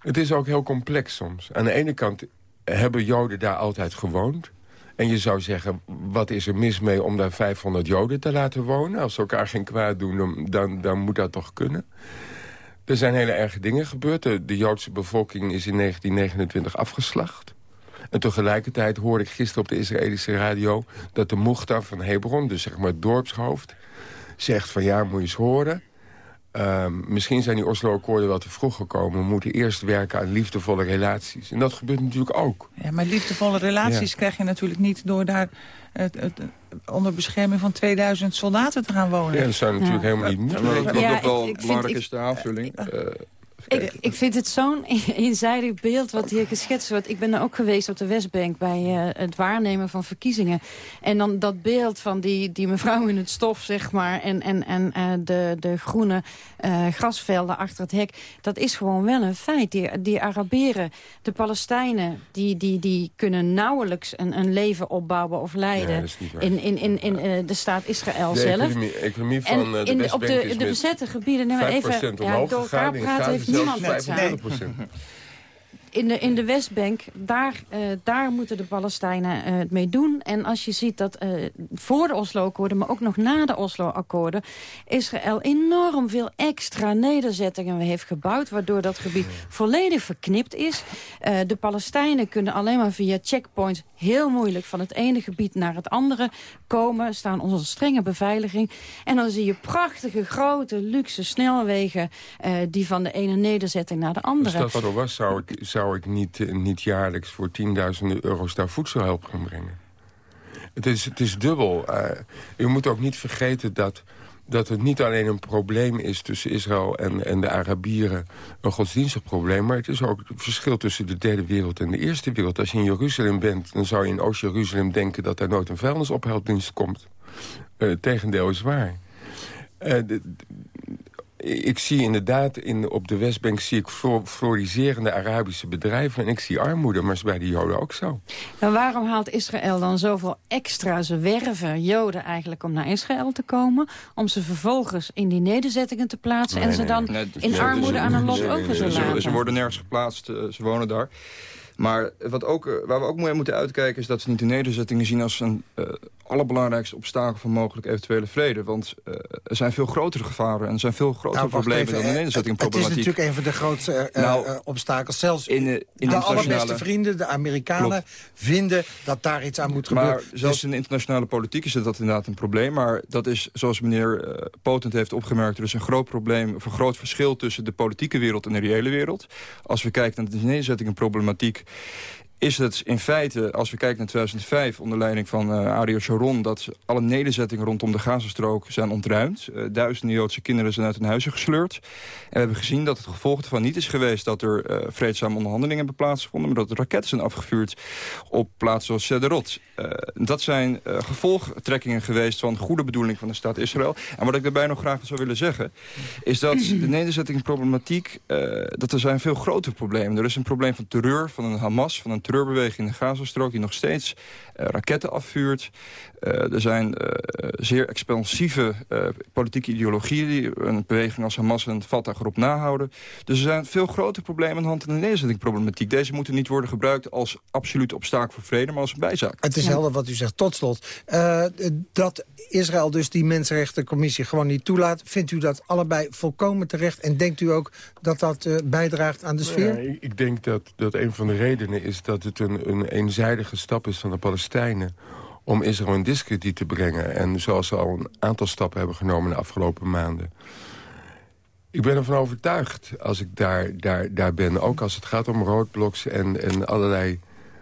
Speaker 8: Het is ook heel complex soms. Aan de ene kant hebben Joden daar altijd gewoond. En je zou zeggen, wat is er mis mee om daar 500 Joden te laten wonen? Als ze elkaar geen kwaad doen, dan, dan moet dat toch kunnen? Er zijn hele erge dingen gebeurd. De, Joodse bevolking is in 1929 afgeslacht. En tegelijkertijd hoorde ik gisteren op de Israëlische radio... dat de Moechtar van Hebron, dus zeg maar het dorpshoofd... zegt van ja, moet je eens horen... Ehm, misschien zijn die Oslo-akkoorden wel te vroeg gekomen. We moeten eerst werken aan liefdevolle relaties. En dat gebeurt natuurlijk ook.
Speaker 6: Ja, maar liefdevolle relaties krijg je natuurlijk niet... door daar het, het, onder bescherming van 2000 soldaten te gaan wonen.
Speaker 8: Ja, dat zou natuurlijk helemaal niet moeten.
Speaker 9: Ja, wat ook wel belangrijk is de aanvulling... Uh,
Speaker 7: Ik, ik, vind het zo'n eenzijdig beeld wat hier geschetst wordt. Ik ben er ook geweest op de Westbank bij uh, het waarnemen van verkiezingen. En dan dat beeld van die, die mevrouw in het stof, zeg maar... en, en, en uh, de, de groene uh, grasvelden achter het hek. Dat is gewoon wel een feit. Die, die Arabieren, de Palestijnen... die, die, die kunnen nauwelijks een, een leven opbouwen of leiden... in, in, in, in de staat Israël
Speaker 8: de
Speaker 7: zelf.
Speaker 8: Economie, economie van en de
Speaker 7: in, op de, de bezette gebieden... Nou, even, ja, door elkaar praten heeft niemand wat zijn. In de, in de Westbank, daar, uh, daar moeten de Palestijnen uh, het mee doen. En als je ziet dat uh, voor de Oslo-akkoorden, maar ook nog na de Oslo-akkoorden... Israël enorm veel extra nederzettingen heeft gebouwd... waardoor dat gebied volledig verknipt is. de Palestijnen kunnen alleen maar via checkpoints... heel moeilijk van het ene gebied naar het andere komen. Staan onder strenge beveiliging. En dan zie je prachtige, grote, luxe snelwegen... die van de ene nederzetting naar de andere.
Speaker 8: Als dat wat er was, zou ik... Zou zou ik niet, eh, niet jaarlijks voor tienduizenden euro's daar voedselhulp gaan brengen. Het is, het is dubbel. Uh, u moet ook niet vergeten dat, dat het niet alleen een probleem is... tussen Israël en, en de Arabieren, een godsdienstig probleem... maar het is ook het verschil tussen de derde wereld en de eerste wereld. Als je in Jeruzalem bent, dan zou je in Oost-Jeruzalem denken... dat er nooit een vuilnisophelddienst komt. Uh, het tegendeel is waar. De, ik zie inderdaad in, op de Westbank zie ik floriserende Arabische bedrijven... en ik zie armoede, maar is bij de Joden ook zo.
Speaker 7: Maar waarom haalt Israël dan zoveel extra ze werven Joden eigenlijk om naar Israël te komen... om ze vervolgens in die nederzettingen te plaatsen... en ze dan in armoede aan een lot over te laten?
Speaker 9: Ze worden nergens geplaatst, eh, ze wonen daar. Maar wat ook, eh, waar we ook mee moeten uitkijken... is dat ze niet de nederzettingen zien als een uh, allerbelangrijkste obstakel... van mogelijk eventuele vrede. Want uh, er zijn veel grotere gevaren en er zijn veel grotere nou, problemen... dan de nederzettingproblematiek.
Speaker 5: Het is natuurlijk een van de grootste nou, obstakels. Zelfs in, in de, de allerbeste vrienden, de Amerikanen... vinden dat daar iets aan moet gebeuren.
Speaker 9: Maar zelfs dus- in de internationale politiek is dat inderdaad een probleem. Maar dat is, zoals meneer Potent heeft opgemerkt... er is een groot probleem, of een groot verschil tussen de politieke wereld... en de reële wereld. Als we kijken naar de nederzettingenproblematiek よし! Is het in feite, als we kijken naar 2005... onder leiding van uh, Ariel Sharon... dat alle nederzettingen rondom de Gazastrook zijn ontruimd. Uh, duizenden Joodse kinderen zijn uit hun huizen gesleurd. En we hebben gezien dat het gevolg ervan niet is geweest... dat er uh, vreedzame onderhandelingen hebben plaatsgevonden... maar dat er raketten zijn afgevuurd op plaatsen zoals Sederot. dat zijn gevolgtrekkingen geweest van goede bedoeling van de staat Israël. En wat ik daarbij nog graag zou willen zeggen... is dat de nederzettingproblematiek... dat er zijn veel grotere problemen. Er is een probleem van terreur, van een Hamas, van een terreurbeweging in de Gazastrook... die nog steeds uh, raketten afvuurt. Uh, er zijn uh, zeer expansieve politieke ideologieën... die een beweging als Hamas en Fatah erop nahouden. Dus er zijn veel grotere problemen aan de hand in de nederzettingproblematiek. Deze moeten niet worden gebruikt als absoluut obstakel voor vrede... maar als een bijzaak.
Speaker 5: Het is helder wat u zegt. Tot slot. dat Israël dus die Mensenrechtencommissie gewoon niet toelaat... vindt u dat allebei volkomen terecht? En denkt u ook dat dat bijdraagt aan de sfeer?
Speaker 8: Ja, ik denk dat, dat een van de redenen is dat het een, een eenzijdige stap is van de Palestijnen om Israël in discrediet te brengen. En zoals ze al een aantal stappen hebben genomen de afgelopen maanden. Ik ben ervan overtuigd als ik daar, daar, daar ben. Ook als het gaat om roodbloks en, en allerlei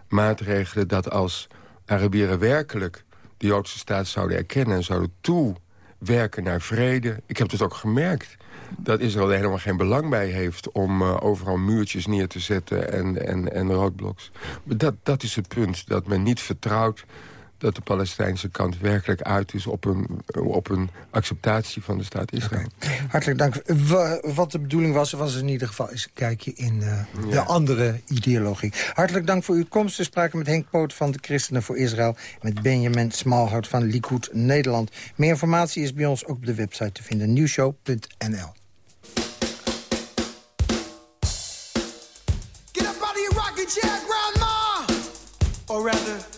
Speaker 8: maatregelen... dat als Arabieren werkelijk de Joodse staat zouden erkennen... en zouden toewerken naar vrede. Ik heb het ook gemerkt dat Israël er helemaal geen belang bij heeft... om uh, overal muurtjes neer te zetten en, en, en roodbloks. Dat, dat is het punt, dat men niet vertrouwt dat de Palestijnse kant werkelijk uit is op een, op een acceptatie van de staat Israël.
Speaker 5: Hartelijk dank. wat de bedoeling was, was in ieder geval eens een kijkje in uh, de andere ideologie. Hartelijk dank voor uw komst. We spraken met Henk Poot van de Christenen voor Israël... met Benjamin Smalhout van Likud Nederland. Meer informatie is bij ons ook op de website te vinden, nieuwshow.nl. Or rather,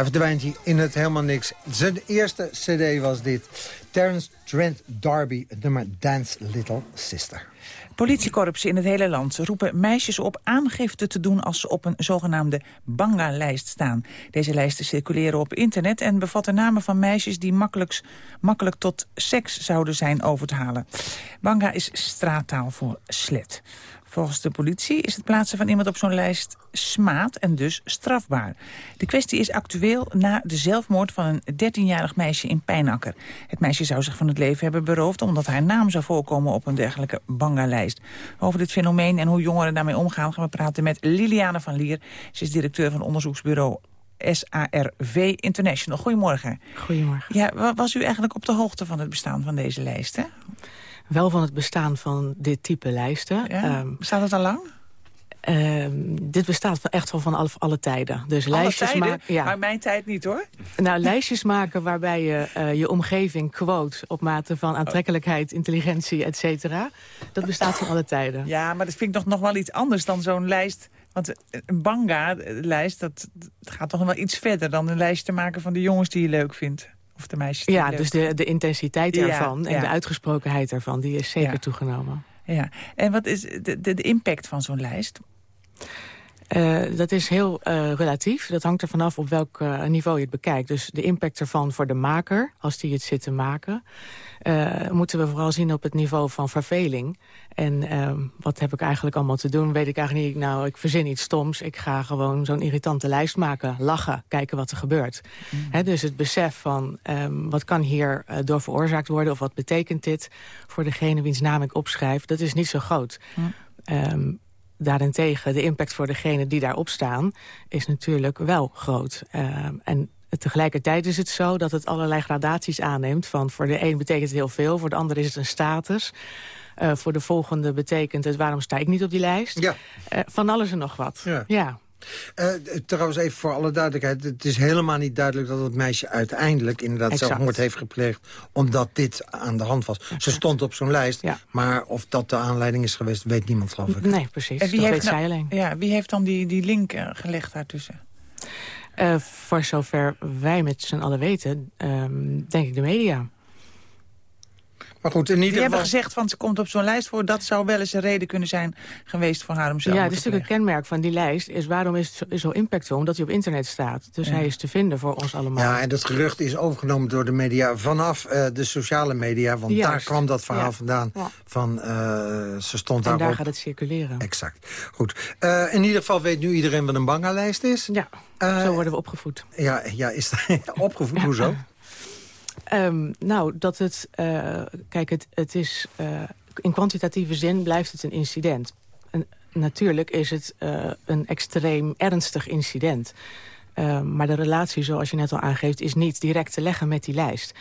Speaker 5: Daar verdwijnt hij in het helemaal niks. Zijn eerste cd was dit. Terence Trent Darby, het nummer Dance Little Sister.
Speaker 6: Politiekorpsen in het hele land roepen meisjes op aangifte te doen als ze op een zogenaamde banga-lijst staan. Deze lijsten circuleren op internet en bevatten namen van meisjes die makkelijk, makkelijk tot seks zouden zijn over te halen. Banga is straattaal voor slet. Volgens de politie is het plaatsen van iemand op zo'n lijst smaad en dus strafbaar. De kwestie is actueel na de zelfmoord van een 13-jarig meisje in Pijnakker. Het meisje zou zich van het leven hebben beroofd omdat haar naam zou voorkomen op een dergelijke banga-lijst. Over dit fenomeen en hoe jongeren daarmee omgaan gaan we praten met Liliane van Lier. Ze is directeur van onderzoeksbureau SARV International. Goedemorgen.
Speaker 10: Goedemorgen.
Speaker 6: Ja, was u eigenlijk op de hoogte van het bestaan van deze lijsten?
Speaker 10: Wel van het bestaan van dit type lijsten.
Speaker 6: Ja? Um, bestaat het al lang?
Speaker 10: Um, dit bestaat echt van, van alle, alle tijden. Dus alle lijstjes maken.
Speaker 6: Ja. Maar mijn tijd niet hoor.
Speaker 10: Nou, lijstjes maken waarbij je uh, je omgeving quote op mate van aantrekkelijkheid, intelligentie, et cetera. Dat bestaat van alle tijden.
Speaker 6: Ja, maar dat vind ik nog, nog wel iets anders dan zo'n lijst. Want een banga-lijst, dat, dat gaat toch wel iets verder dan een lijst te maken van de jongens die je leuk vindt. Of de meisjes
Speaker 10: Ja, dus de, de intensiteit ervan en de uitgesprokenheid ervan, die is zeker toegenomen.
Speaker 6: Ja, en wat is de, de, de impact van zo'n lijst?
Speaker 10: Uh, dat is heel uh, relatief. Dat hangt er vanaf op welk uh, niveau je het bekijkt. Dus de impact ervan voor de maker, als die het zit te maken... moeten we vooral zien op het niveau van verveling. En ehm, wat heb ik eigenlijk allemaal te doen, weet ik eigenlijk niet. Nou, ik verzin iets stoms. Ik ga gewoon zo'n irritante lijst maken. Lachen, kijken wat er gebeurt. Mm. dus het besef van um, wat kan hier door veroorzaakt worden... of wat betekent dit voor degene wiens naam ik opschrijf... dat is niet zo groot. Mm. Um, daarentegen, de impact voor degene die daarop staan... is natuurlijk wel groot. Uh, en tegelijkertijd is het zo dat het allerlei gradaties aanneemt. Van voor de een betekent het heel veel, voor de ander is het een status. Uh, voor de volgende betekent het waarom sta ik niet op die lijst. Ja. Uh, van alles en nog wat. Ja. ja.
Speaker 5: Uh, trouwens, even voor alle duidelijkheid. Het is helemaal niet duidelijk dat het meisje uiteindelijk inderdaad exact. zelfmoord heeft gepleegd. Omdat dit aan de hand was. Ze stond op zo'n lijst. Ja. Maar of dat de aanleiding is geweest, weet niemand geloof ik.
Speaker 10: Nee, precies.
Speaker 6: En wie, heeft, nou, ja, wie heeft dan die, die link uh, gelegd daartussen?
Speaker 10: Uh, voor zover wij met z'n allen weten, um, denk ik de media.
Speaker 5: Maar goed, in ieder
Speaker 6: Die hebben gezegd van ze komt op zo'n lijst voor. Dat zou wel eens een reden kunnen zijn geweest voor haar om zelf
Speaker 10: Ja, het is natuurlijk een kenmerk van die lijst. Is waarom is het zo, zo impactvol? Omdat hij op internet staat. Dus hij is te vinden voor ons allemaal.
Speaker 5: Ja, en dat gerucht is overgenomen door de media vanaf uh, de sociale media. Want Juist. daar kwam dat verhaal ja. vandaan. Ja. Van, uh, ze stond
Speaker 10: en
Speaker 5: daarop.
Speaker 10: daar gaat het circuleren.
Speaker 5: Exact. Goed. Uh, in ieder geval weet nu iedereen wat een banga-lijst is.
Speaker 10: Ja, zo worden we opgevoed.
Speaker 5: Ja, ja is opgevoed? Hoezo?
Speaker 10: Um, nou, dat het... Uh, kijk, het, het is... Uh, in kwantitatieve zin blijft het een incident. En natuurlijk is het uh, een extreem ernstig incident. maar de relatie, zoals je net al aangeeft, is niet direct te leggen met die lijst.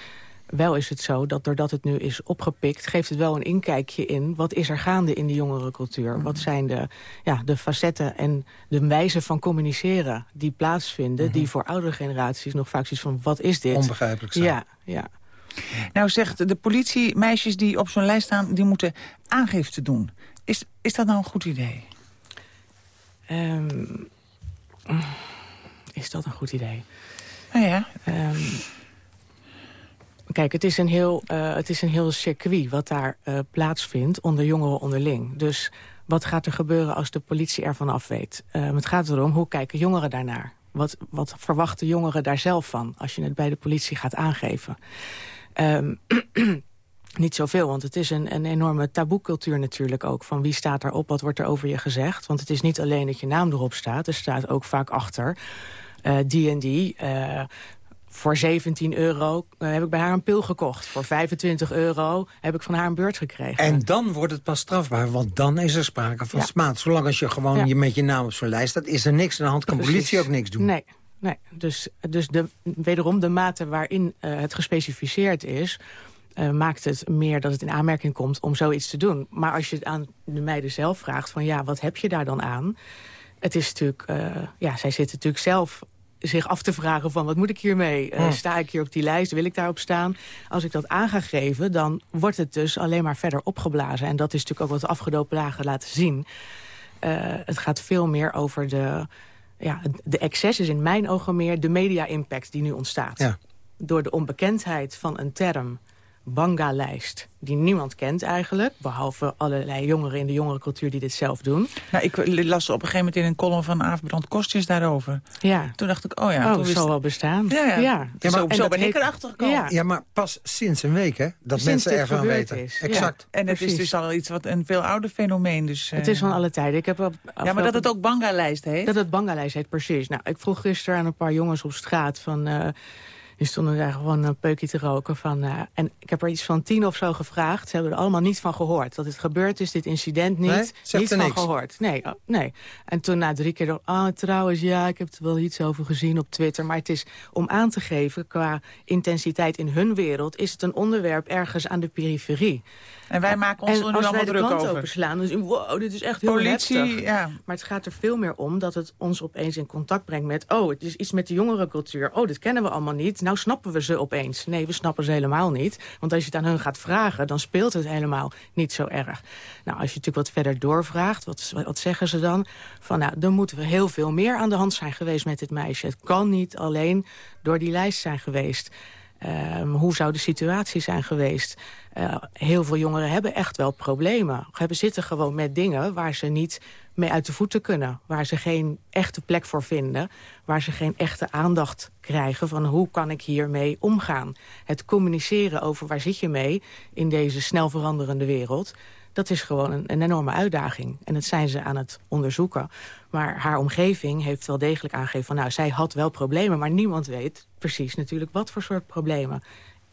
Speaker 10: Wel is het zo dat doordat het nu is opgepikt... geeft het wel een inkijkje in wat is er gaande in de jongerencultuur. Wat zijn de, ja, de facetten en de wijze van communiceren die plaatsvinden... Mhm. die voor oudere generaties nog vaak zoiets van wat is dit?
Speaker 5: Onbegrijpelijk zijn.
Speaker 10: Ja, ja.
Speaker 6: Nou zegt de politie, meisjes die op zo'n lijst staan... die moeten aangifte doen. Is, is dat nou een goed idee?
Speaker 10: Um, is dat een goed idee?
Speaker 6: Nou ja.
Speaker 10: Um, kijk, het is, een heel, uh, het is een heel circuit wat daar uh, plaatsvindt onder jongeren onderling. Dus wat gaat er gebeuren als de politie ervan af weet? Um, het gaat erom, hoe kijken jongeren daarnaar? Wat, wat verwachten jongeren daar zelf van als je het bij de politie gaat aangeven? Um, niet zoveel, want het is een, een enorme taboecultuur natuurlijk ook. Van wie staat daarop, wat wordt er over je gezegd? Want het is niet alleen dat je naam erop staat. Er staat ook vaak achter die en die... voor 17 euro uh, heb ik bij haar een pil gekocht. Voor 25 euro heb ik van haar een beurt gekregen.
Speaker 5: En dan wordt het pas strafbaar, want dan is er sprake van ja. smaad. Zolang als je gewoon ja. je met je naam op zo'n lijst staat... is er niks aan de hand, kan Precies. politie ook niks doen.
Speaker 10: Nee, nee. dus, dus de, wederom de mate waarin uh, het gespecificeerd is... Uh, maakt het meer dat het in aanmerking komt om zoiets te doen. Maar als je het aan de meiden zelf vraagt van ja, wat heb je daar dan aan? Het is natuurlijk, ja, zij zitten natuurlijk zelf zich af te vragen van wat moet ik hiermee? Uh, sta ik hier op die lijst? Wil ik daarop staan? Als ik dat aan ga geven, dan wordt het dus alleen maar verder opgeblazen. En dat is natuurlijk ook wat de afgelopen dagen laten zien. het gaat veel meer over de, ja, de excess is in mijn ogen meer de media-impact die nu ontstaat.
Speaker 5: Ja.
Speaker 10: Door de onbekendheid van een term Banga-lijst die niemand kent eigenlijk. Behalve allerlei jongeren in de jongerencultuur die dit zelf doen.
Speaker 6: Nou, ik las op een gegeven moment in een column van Aafbrand Kostjes daarover.
Speaker 10: Ja.
Speaker 6: Toen dacht ik, oh ja.
Speaker 10: Oh,
Speaker 6: toen
Speaker 10: zal
Speaker 6: het...
Speaker 10: wel bestaan.
Speaker 6: Ja, ja.
Speaker 10: ja.
Speaker 5: ja
Speaker 6: maar, zo, zo ben ik erachter gekomen.
Speaker 5: Ja. ja, maar pas sinds een week, hè? Dat sinds mensen ervan weten.
Speaker 10: Is.
Speaker 5: Exact.
Speaker 6: Ja. En het is dus al iets wat een veel ouder fenomeen. Dus,
Speaker 10: het is van alle tijden. Ik heb op,
Speaker 6: ja, maar dat het ook Banga-lijst heet?
Speaker 10: Dat het Banga-lijst heet, precies. Nou, ik vroeg gisteren aan een paar jongens op straat van... Uh, die stonden daar gewoon een peukje te roken. Van, uh, en ik heb er iets van tien of zo gevraagd. Ze hebben er allemaal niet van gehoord. Dat het gebeurd is, dit incident niet.
Speaker 5: Nee,
Speaker 10: niet van
Speaker 5: niks.
Speaker 10: gehoord. Nee, oh, nee. En toen na drie keer... Ah, oh, trouwens, ja, ik heb er wel iets over gezien op Twitter. Maar het is om aan te geven, qua intensiteit in hun wereld... is het een onderwerp ergens aan de periferie.
Speaker 6: En wij maken ons
Speaker 10: en
Speaker 6: er nu allemaal druk over.
Speaker 10: als wij de openslaan, dan zien wow, dit is echt heel
Speaker 6: Politie,
Speaker 10: heftig.
Speaker 6: Ja.
Speaker 10: Maar het gaat er veel meer om dat het ons opeens in contact brengt met... oh, het is iets met de jongerencultuur. Oh, dit kennen we allemaal niet. Nou snappen we ze opeens. Nee, we snappen ze helemaal niet. Want als je het aan hun gaat vragen, dan speelt het helemaal niet zo erg. Nou, als je natuurlijk wat verder doorvraagt, wat, wat zeggen ze dan? Van, nou, dan moeten we heel veel meer aan de hand zijn geweest met dit meisje. Het kan niet alleen door die lijst zijn geweest. Um, hoe zou de situatie zijn geweest? Uh, heel veel jongeren hebben echt wel problemen. Hebben zitten gewoon met dingen waar ze niet mee uit de voeten kunnen. Waar ze geen echte plek voor vinden. Waar ze geen echte aandacht krijgen van hoe kan ik hiermee omgaan. Het communiceren over waar zit je mee in deze snel veranderende wereld dat is gewoon een, een, enorme uitdaging. En dat zijn ze aan het onderzoeken. Maar haar omgeving heeft wel degelijk aangegeven van... nou, zij had wel problemen, maar niemand weet precies natuurlijk wat voor soort problemen.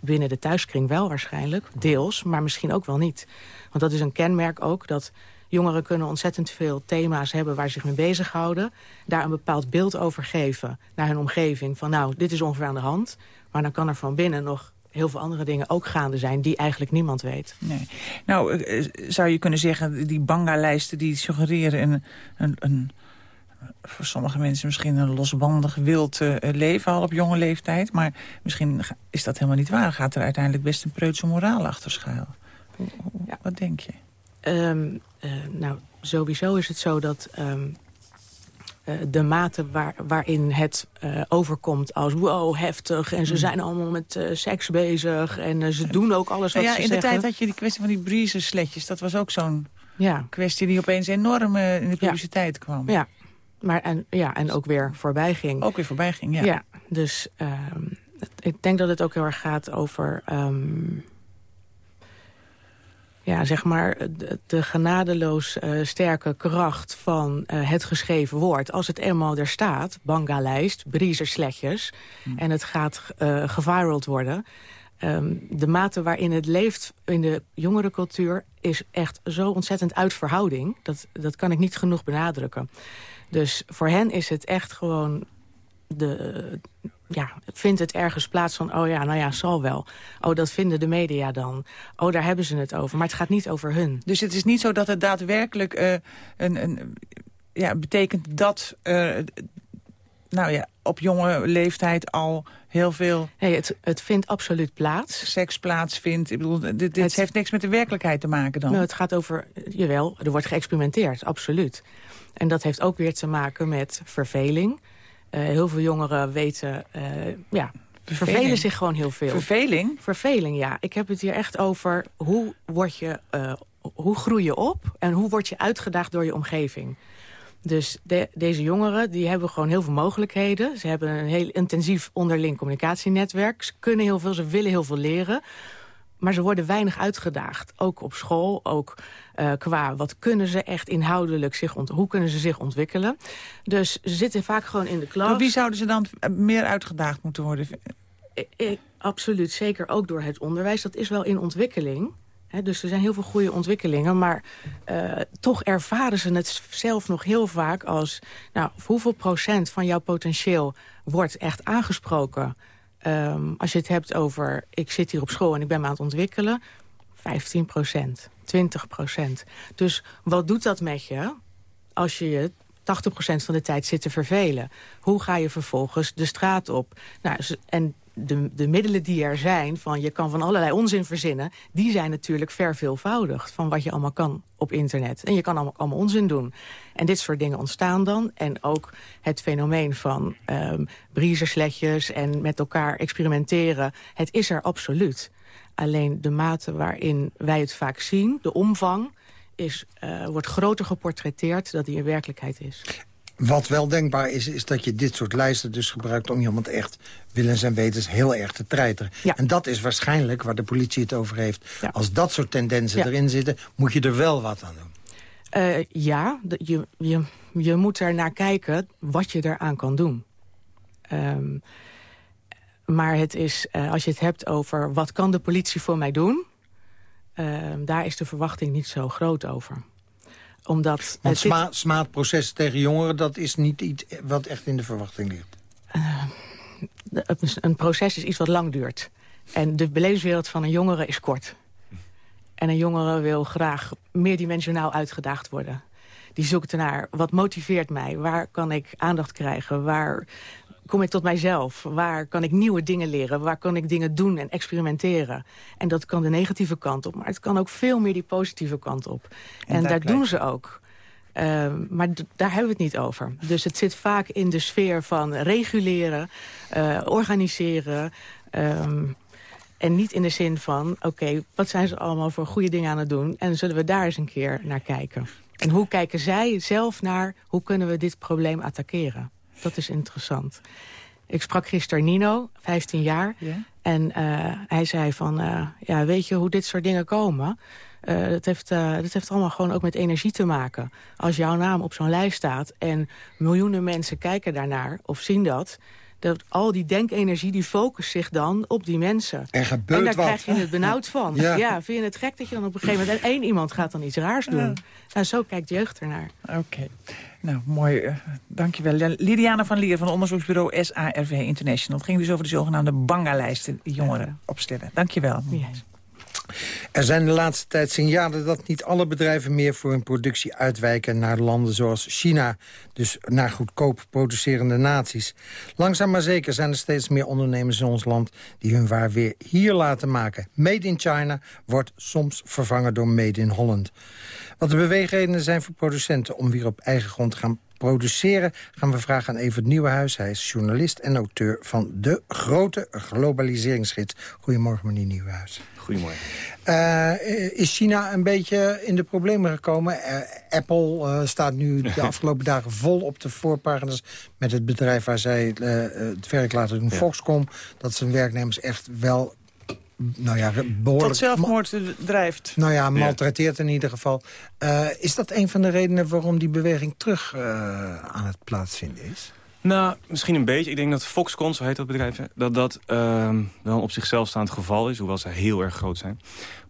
Speaker 10: Binnen de thuiskring wel waarschijnlijk, deels, maar misschien ook wel niet. Want dat is een kenmerk ook, dat jongeren kunnen ontzettend veel thema's hebben... waar ze zich mee bezighouden, daar een bepaald beeld over geven naar hun omgeving... van nou, dit is ongeveer aan de hand, maar dan kan er van binnen nog heel veel andere dingen ook gaande zijn... die eigenlijk niemand weet.
Speaker 6: Nee. Nou, zou je kunnen zeggen, die banga-lijsten die suggereren... een, een, een, voor sommige mensen misschien een losbandig wild uh, leven al op jonge leeftijd. Maar misschien is dat helemaal niet waar. Gaat er uiteindelijk best een preutse moraal achter schuil. Ja. Wat denk je?
Speaker 10: Um, uh, nou, sowieso is het zo dat... Um, uh, de mate waar, waarin het uh, overkomt als wow, heftig... en ze mm. zijn allemaal met seks bezig en ze doen ook alles wat
Speaker 6: ja,
Speaker 10: ze
Speaker 6: in
Speaker 10: zeggen.
Speaker 6: de tijd had je die kwestie van die breezer-sletjes. Dat was ook zo'n ja. kwestie die opeens enorm in de publiciteit
Speaker 10: ja.
Speaker 6: kwam.
Speaker 10: Ja, maar en, ja, en ook weer voorbij ging.
Speaker 6: Ook weer voorbij ging, ja.
Speaker 10: Ja, dus um, ik denk dat het ook heel erg gaat over... Um, ja, zeg maar, de, de genadeloos uh, sterke kracht van uh, het geschreven woord. Als het eenmaal er staat, banga-lijst, briezersletjes... Hmm. en het gaat uh, gevirald worden... Um, de mate waarin het leeft in de jongerencultuur... is echt zo ontzettend uit verhouding. Dat, dat kan ik niet genoeg benadrukken. Dus voor hen is het echt gewoon de, ja, vindt het ergens plaats van... oh ja, nou ja, zal wel. Oh, dat vinden de media dan. Oh, daar hebben ze het over. Maar het gaat niet over hun.
Speaker 6: Dus het is niet zo dat het daadwerkelijk uh, een, een, ja, betekent dat... Uh, nou ja, op jonge leeftijd al heel veel...
Speaker 10: Nee, het, het vindt absoluut plaats.
Speaker 6: Seks plaatsvindt. Ik bedoel, dit, dit het, heeft niks met de werkelijkheid te maken dan.
Speaker 10: Nou, het gaat over, jawel, er wordt geëxperimenteerd, absoluut. En dat heeft ook weer te maken met verveling. Uh, heel veel jongeren weten, uh, ja, Verveling. vervelen zich gewoon heel veel.
Speaker 6: Verveling?
Speaker 10: Verveling, ja. Ik heb het hier echt over hoe, word je, uh, hoe groei je op... en hoe word je uitgedaagd door je omgeving. Dus de, deze jongeren die hebben gewoon heel veel mogelijkheden. Ze hebben een heel intensief onderling communicatienetwerk. Ze kunnen heel veel, ze willen heel veel leren. Maar ze worden weinig uitgedaagd. Ook op school, ook uh, qua wat kunnen ze echt inhoudelijk zich hoe kunnen ze zich ontwikkelen. Dus ze zitten vaak gewoon in de klas.
Speaker 6: Door wie zouden ze dan meer uitgedaagd moeten worden?
Speaker 10: Ik, ik, absoluut, zeker ook door het onderwijs. Dat is wel in ontwikkeling dus er zijn heel veel goede ontwikkelingen. Maar uh, toch ervaren ze het zelf nog heel vaak als... Nou, hoeveel procent van jouw potentieel wordt echt aangesproken... Um, als je het hebt over, ik zit hier op school en ik ben me aan het ontwikkelen... 15 procent, 20 procent. Dus wat doet dat met je als je je 80 procent van de tijd zit te vervelen? Hoe ga je vervolgens de straat op? Nou, en de, de middelen die er zijn, van je kan van allerlei onzin verzinnen... die zijn natuurlijk verveelvoudigd van wat je allemaal kan op internet. En je kan allemaal, allemaal onzin doen. En dit soort dingen ontstaan dan. En ook het fenomeen van um, briezersletjes en met elkaar experimenteren... het is er absoluut. Alleen de mate waarin wij het vaak zien, de omvang... Is, uh, wordt groter geportretteerd dan die in werkelijkheid is.
Speaker 5: Wat wel denkbaar is, is dat je dit soort lijsten dus gebruikt... om iemand echt willens en wetens heel erg te treiteren. Ja. En dat is waarschijnlijk waar de politie het over heeft. Als dat soort tendensen erin zitten, moet je er wel wat aan doen.
Speaker 10: Uh, ja, je, je, je moet er naar kijken wat je eraan kan doen. Um, maar het is, uh, als je het hebt over wat kan de politie voor mij doen... Uh, daar is de verwachting niet zo groot over omdat
Speaker 5: Want sma smaadprocessen tegen jongeren, dat is niet iets wat echt in de verwachting ligt. Uh,
Speaker 10: een proces is iets wat lang duurt. En de belevingswereld van een jongere is kort. En een jongere wil graag meerdimensionaal uitgedaagd worden. Die zoekt ernaar, wat motiveert mij? Waar kan ik aandacht krijgen? Waar kom ik tot mijzelf? Waar kan ik nieuwe dingen leren? Waar kan ik dingen doen en experimenteren? En dat kan de negatieve kant op, maar het kan ook veel meer die positieve kant op. En, daar, doen ze ook. Uh, maar daar hebben we het niet over. Dus het zit vaak in de sfeer van reguleren, uh, organiseren... Um, en niet in de zin van, oké, okay, wat zijn ze allemaal voor goede dingen aan het doen... en zullen we daar eens een keer naar kijken. En hoe kijken zij zelf naar, hoe kunnen we dit probleem attackeren? Dat is interessant. Ik sprak gisteren Nino, 15 jaar. En uh, hij zei van, uh, ja, weet je hoe dit soort dingen komen? Uh, dat, heeft, dat heeft allemaal gewoon ook met energie te maken. Als jouw naam op zo'n lijst staat en miljoenen mensen kijken daarnaar of zien dat dat al die denkenergie die focust zich dan op die mensen.
Speaker 5: Er gebeurt
Speaker 10: En daar
Speaker 5: wat.
Speaker 10: krijg je het benauwd van. Ja. vind je het gek dat je dan op een gegeven moment... en één iemand gaat dan iets raars doen. Ja. Nou, zo kijkt jeugd ernaar.
Speaker 6: Oké. Nou, mooi. Uh, dankjewel. Lidiana van Lier van onderzoeksbureau SARV International. Het ging dus over de zogenaamde banga-lijsten die jongeren ja. opstellen. Dankjewel.
Speaker 10: Yes.
Speaker 5: Er zijn de laatste tijd signalen dat niet alle bedrijven meer voor hun productie uitwijken naar landen zoals China. Dus naar goedkoop producerende naties. Langzaam maar zeker zijn er steeds meer ondernemers in ons land die hun waar weer hier laten maken. Made in China wordt soms vervangen door Made in Holland. Wat de beweegredenen zijn voor producenten om weer op eigen grond te gaan produceren... gaan we vragen aan Evert Nieuwenhuis. Hij is journalist en auteur van De Grote Globaliseringsgids. Goedemorgen, meneer Nieuwenhuis.
Speaker 11: Goedemorgen.
Speaker 5: Uh, is China een beetje in de problemen gekomen? Uh, Apple uh, staat nu de afgelopen dagen vol op de voorpagina's... met het bedrijf waar zij het werk laten doen, ja. Foxconn... dat zijn werknemers echt wel nou ja, behoorlijk...
Speaker 6: Tot zelfmoord drijft.
Speaker 5: Nou ja, maltreteert in ieder geval. Uh, is dat een van de redenen waarom die beweging terug uh, aan het plaatsvinden is?
Speaker 11: Nou, misschien een beetje. Ik denk dat Foxconn, zo heet dat bedrijf... dat dat uh, wel op zichzelf staand geval is, hoewel ze heel erg groot zijn.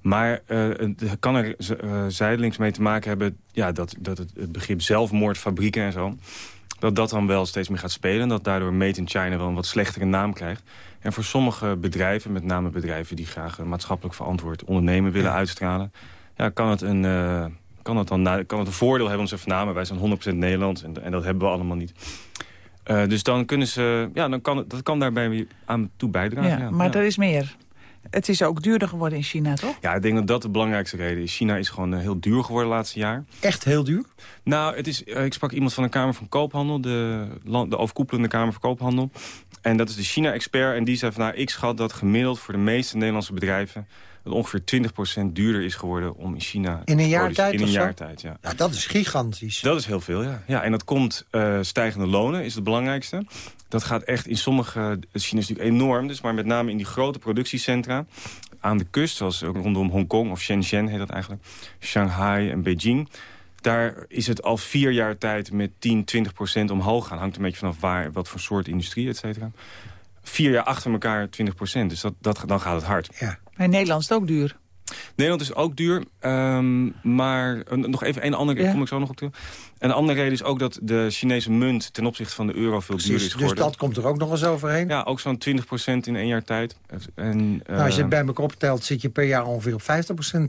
Speaker 11: Maar uh, het kan er zijdelings mee te maken hebben... Ja, dat, dat het, het begrip zelfmoordfabrieken en zo... dat dat dan wel steeds meer gaat spelen. Dat daardoor Made in China wel een wat slechtere naam krijgt. En voor sommige bedrijven, met name bedrijven die graag een maatschappelijk verantwoord ondernemen willen uitstralen... Ja, kan het een... Uh, kan het, dan, kan het een voordeel hebben om te zeggen... van, nou, wij zijn 100% Nederlands en, en dat hebben we allemaal niet. Uh, dus dan kunnen ze, ja, dan kan, dat kan daarbij aan toe bijdragen.
Speaker 6: Ja, maar er is meer. Het is ook duurder geworden in China, toch?
Speaker 11: Ja, ik denk dat dat de belangrijkste reden is. China is gewoon heel duur geworden de laatste jaar.
Speaker 5: Echt heel duur?
Speaker 11: Nou, het is, ik sprak iemand van de Kamer van Koophandel, de, de overkoepelende Kamer van Koophandel. En dat is de China-expert. En die zei van, nou, ik schat dat gemiddeld voor de meeste Nederlandse bedrijven... het ongeveer 20% duurder is geworden om in China
Speaker 5: in een jaar tijd
Speaker 11: In een jaar tijd, ja.
Speaker 5: Dat is gigantisch.
Speaker 11: Dat is heel veel, ja. ja en dat komt uh, stijgende lonen, is het belangrijkste. Dat gaat echt in sommige... China is natuurlijk enorm, dus maar met name in die grote productiecentra aan de kust, zoals rondom Hongkong of Shenzhen heet dat eigenlijk, Shanghai en Beijing daar is het al vier jaar tijd met 10, 20 procent omhoog gaan. Hangt een beetje vanaf waar, wat voor soort industrie, et cetera. Vier jaar achter elkaar 20 procent. Dus dat, dat, dan gaat het hard.
Speaker 6: Ja. Maar in Nederland is het ook duur.
Speaker 11: Nederland is ook duur, um, maar nog even een andere, ja. kom ik zo nog op toe. Een andere reden is ook dat de Chinese munt ten opzichte van de euro veel duurder is dus geworden.
Speaker 5: Dus dat komt er ook nog eens overheen?
Speaker 11: Ja, ook zo'n 20% in één jaar tijd. En,
Speaker 5: nou, als je het bij elkaar optelt, zit je per jaar ongeveer op 50%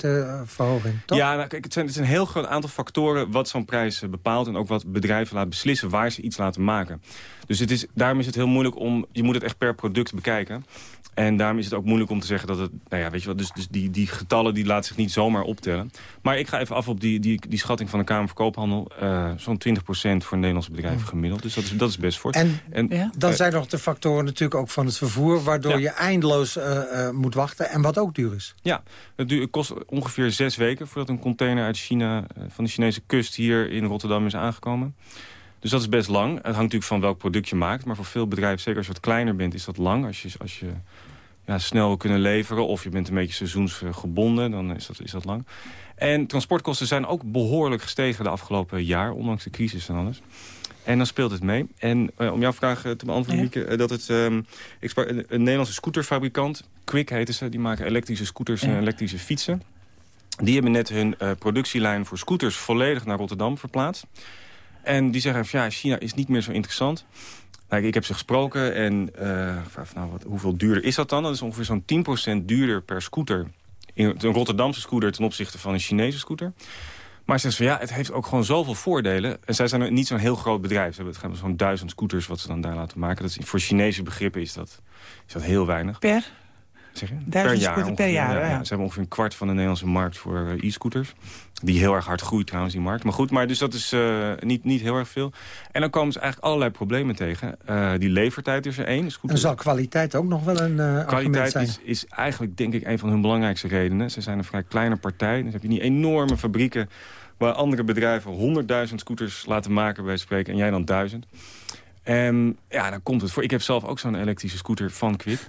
Speaker 5: uh, verhoging, toch?
Speaker 11: Ja, nou, kijk, het zijn, het is een heel groot aantal factoren wat zo'n prijs bepaalt... en ook wat bedrijven laten beslissen waar ze iets laten maken. Dus het is, daarom is het heel moeilijk om... je moet het echt per product bekijken. En daarom is het ook moeilijk om te zeggen dat het... Nou ja, weet je wat, dus, dus die, die getallen die laten zich niet zomaar optellen. Maar ik ga even af op die, die, die schatting van de Kamer van Koophandel. Uh, Zo'n 20% voor Nederlandse bedrijven gemiddeld. Dus dat is, dat is best fort.
Speaker 5: En, en dan zijn nog de factoren natuurlijk ook van het vervoer... waardoor je eindeloos uh, moet wachten en wat ook duur is.
Speaker 11: Ja, het, duur, het kost ongeveer zes weken... voordat een container uit China, van de Chinese kust hier in Rotterdam is aangekomen. Dus dat is best lang. Het hangt natuurlijk van welk product je maakt. Maar voor veel bedrijven, zeker als je wat kleiner bent, is dat lang. Als je, als je ja, snel kunnen leveren of je bent een beetje seizoensgebonden, dan is dat, is dat lang. En transportkosten zijn ook behoorlijk gestegen de afgelopen jaar, ondanks de crisis en alles. En dan speelt het mee. En uh, om jouw vraag te beantwoorden, ja. dat het, um, ik sprak, een, een, Nederlandse scooterfabrikant, Quick heten ze, die maken elektrische scooters en elektrische fietsen. Die hebben net hun uh, productielijn voor scooters volledig naar Rotterdam verplaatst. En die zeggen van ja, China is niet meer zo interessant. Nou, ik heb ze gesproken en uh, nou, wat, hoeveel duurder is dat dan? Dat is ongeveer zo'n 10% duurder per scooter. Een Rotterdamse scooter ten opzichte van een Chinese scooter. Maar ze zeggen van ja, het heeft ook gewoon zoveel voordelen. En zij zijn niet zo'n heel groot bedrijf. Ze hebben zo'n duizend scooters wat ze dan daar laten maken. Dat is, voor Chinese begrippen is dat, is dat heel weinig.
Speaker 6: Per?
Speaker 11: Zeg je?
Speaker 6: per jaar. Per jaar ja,
Speaker 11: ja. Ze hebben ongeveer een kwart van de Nederlandse markt voor uh, e-scooters. Die heel erg hard groeit trouwens, die markt. Maar goed, maar dus dat is uh, niet, niet heel erg veel. En dan komen ze eigenlijk allerlei problemen tegen. Uh, die levertijd is er één.
Speaker 5: En zal kwaliteit ook nog wel een uh,
Speaker 11: Kwaliteit is, is eigenlijk denk ik een van hun belangrijkste redenen. Ze zijn een vrij kleine partij. Dus heb je niet enorme fabrieken waar andere bedrijven honderdduizend scooters laten maken bij spreken. En jij dan duizend. En ja, dan komt het voor. Ik heb zelf ook zo'n elektrische scooter van Kwik.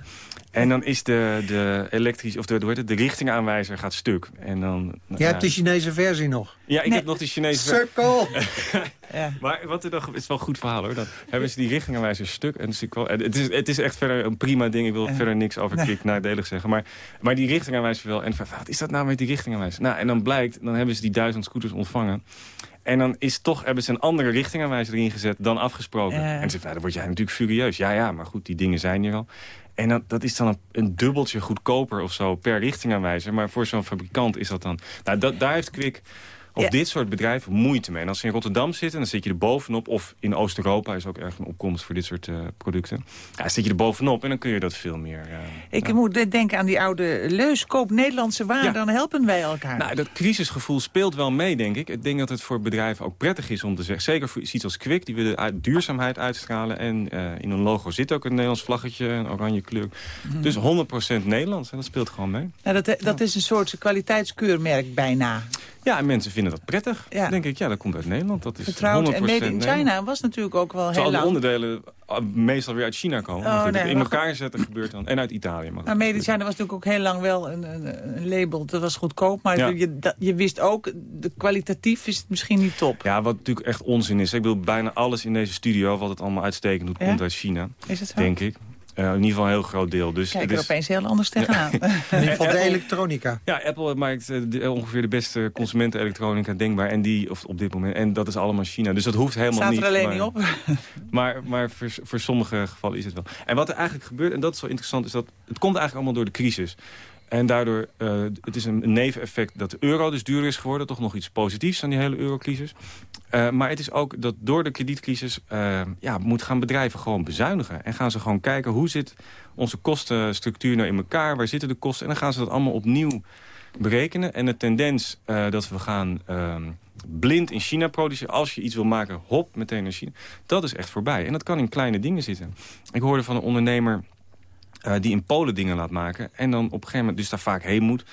Speaker 11: En dan is de, de elektrische, of de, hoe heet het, de richtingaanwijzer gaat stuk. En dan,
Speaker 5: Jij hebt de Chinese versie nog?
Speaker 11: Ja, ik heb nog de Chinese versie.
Speaker 5: Circle!
Speaker 11: ja. Maar wat er nog, is wel een goed verhaal hoor. Dan hebben ze die richtingaanwijzer stuk. En, het, is, het is echt verder een prima ding. Ik wil verder niks over nee. nadelig zeggen. Maar, maar die richtingaanwijzer wel. En wat is dat nou met die richtingaanwijzer? Nou, en dan blijkt, dan hebben ze die duizend scooters ontvangen. En dan is toch, hebben ze een andere richtingaanwijzer erin gezet dan afgesproken. En ze nou, dan word jij natuurlijk furieus. Ja, ja, maar goed, die dingen zijn hier al. En dan, dat is dan een, een, dubbeltje goedkoper of zo per richtingaanwijzer. Maar voor zo'n fabrikant is dat dan... Nou, dat, daar heeft Kwik op dit soort bedrijven moeite mee. En als ze in Rotterdam zitten, dan zit je er bovenop. Of in Oost-Europa is ook erg een opkomst voor dit soort uh, producten. Ja, zit je er bovenop en dan kun je dat veel meer... Uh,
Speaker 6: ik moet denken aan die oude leus. Koop Nederlandse waar, ja. dan helpen wij elkaar.
Speaker 11: Nou, dat crisisgevoel speelt wel mee, denk ik. Ik denk dat het voor bedrijven ook prettig is om te zeggen... zeker voor iets als Kwik, die willen duurzaamheid uitstralen. En uh, in een logo zit ook een Nederlands vlaggetje, een oranje kleur. Mm. Dus 100% Nederlands, en dat speelt gewoon mee.
Speaker 6: Nou, dat, dat is een soort kwaliteitskeurmerk bijna.
Speaker 11: Ja, en mensen vinden dat prettig. Ja. denk ik, ja, dat komt uit Nederland. Dat is
Speaker 6: Vertrouwd. En Made in China was natuurlijk ook wel heel
Speaker 11: lang... onderdelen ah, meestal weer uit China komen. Oh, nee, in elkaar zetten gebeurt dan. En uit Italië. Maar,
Speaker 6: maar Made in China was natuurlijk ook heel lang wel een, een, een label. Dat was goedkoop, maar ja. je, dat, je wist ook... De kwalitatief is het misschien niet top.
Speaker 11: Ja, wat natuurlijk echt onzin is. Ik bedoel, bijna alles in deze studio... wat het allemaal uitstekend doet, komt uit China.
Speaker 6: Is het zo?
Speaker 11: Denk ik. In ieder geval een heel groot deel. Dus
Speaker 6: Kijk er opeens heel anders tegenaan.
Speaker 5: in ieder geval de elektronica.
Speaker 11: Ja, Apple maakt ongeveer de beste consumenten-elektronica denkbaar. En die, of op dit moment, en dat is allemaal China. Dus dat hoeft helemaal niet.
Speaker 6: Staat er alleen niet op.
Speaker 11: maar maar voor, voor sommige gevallen is het wel. En wat er eigenlijk gebeurt, en dat is wel interessant, is dat het komt eigenlijk allemaal door de crisis. En daardoor, uh, het is een neveneffect dat de euro dus duurder is geworden. Toch nog iets positiefs aan die hele eurocrisis. Uh, maar het is ook dat door de kredietcrisis uh, ja, moet gaan bedrijven gewoon bezuinigen. En gaan ze gewoon kijken hoe zit onze kostenstructuur nou in elkaar. Waar zitten de kosten? En dan gaan ze dat allemaal opnieuw berekenen. En de tendens dat we gaan ehm, blind in China produceren. Als je iets wil maken, hop, meteen naar China. Dat is echt voorbij. En dat kan in kleine dingen zitten. Ik hoorde van een ondernemer uh, die in Polen dingen laat maken. En dan op een gegeven moment dus daar vaak heen moet.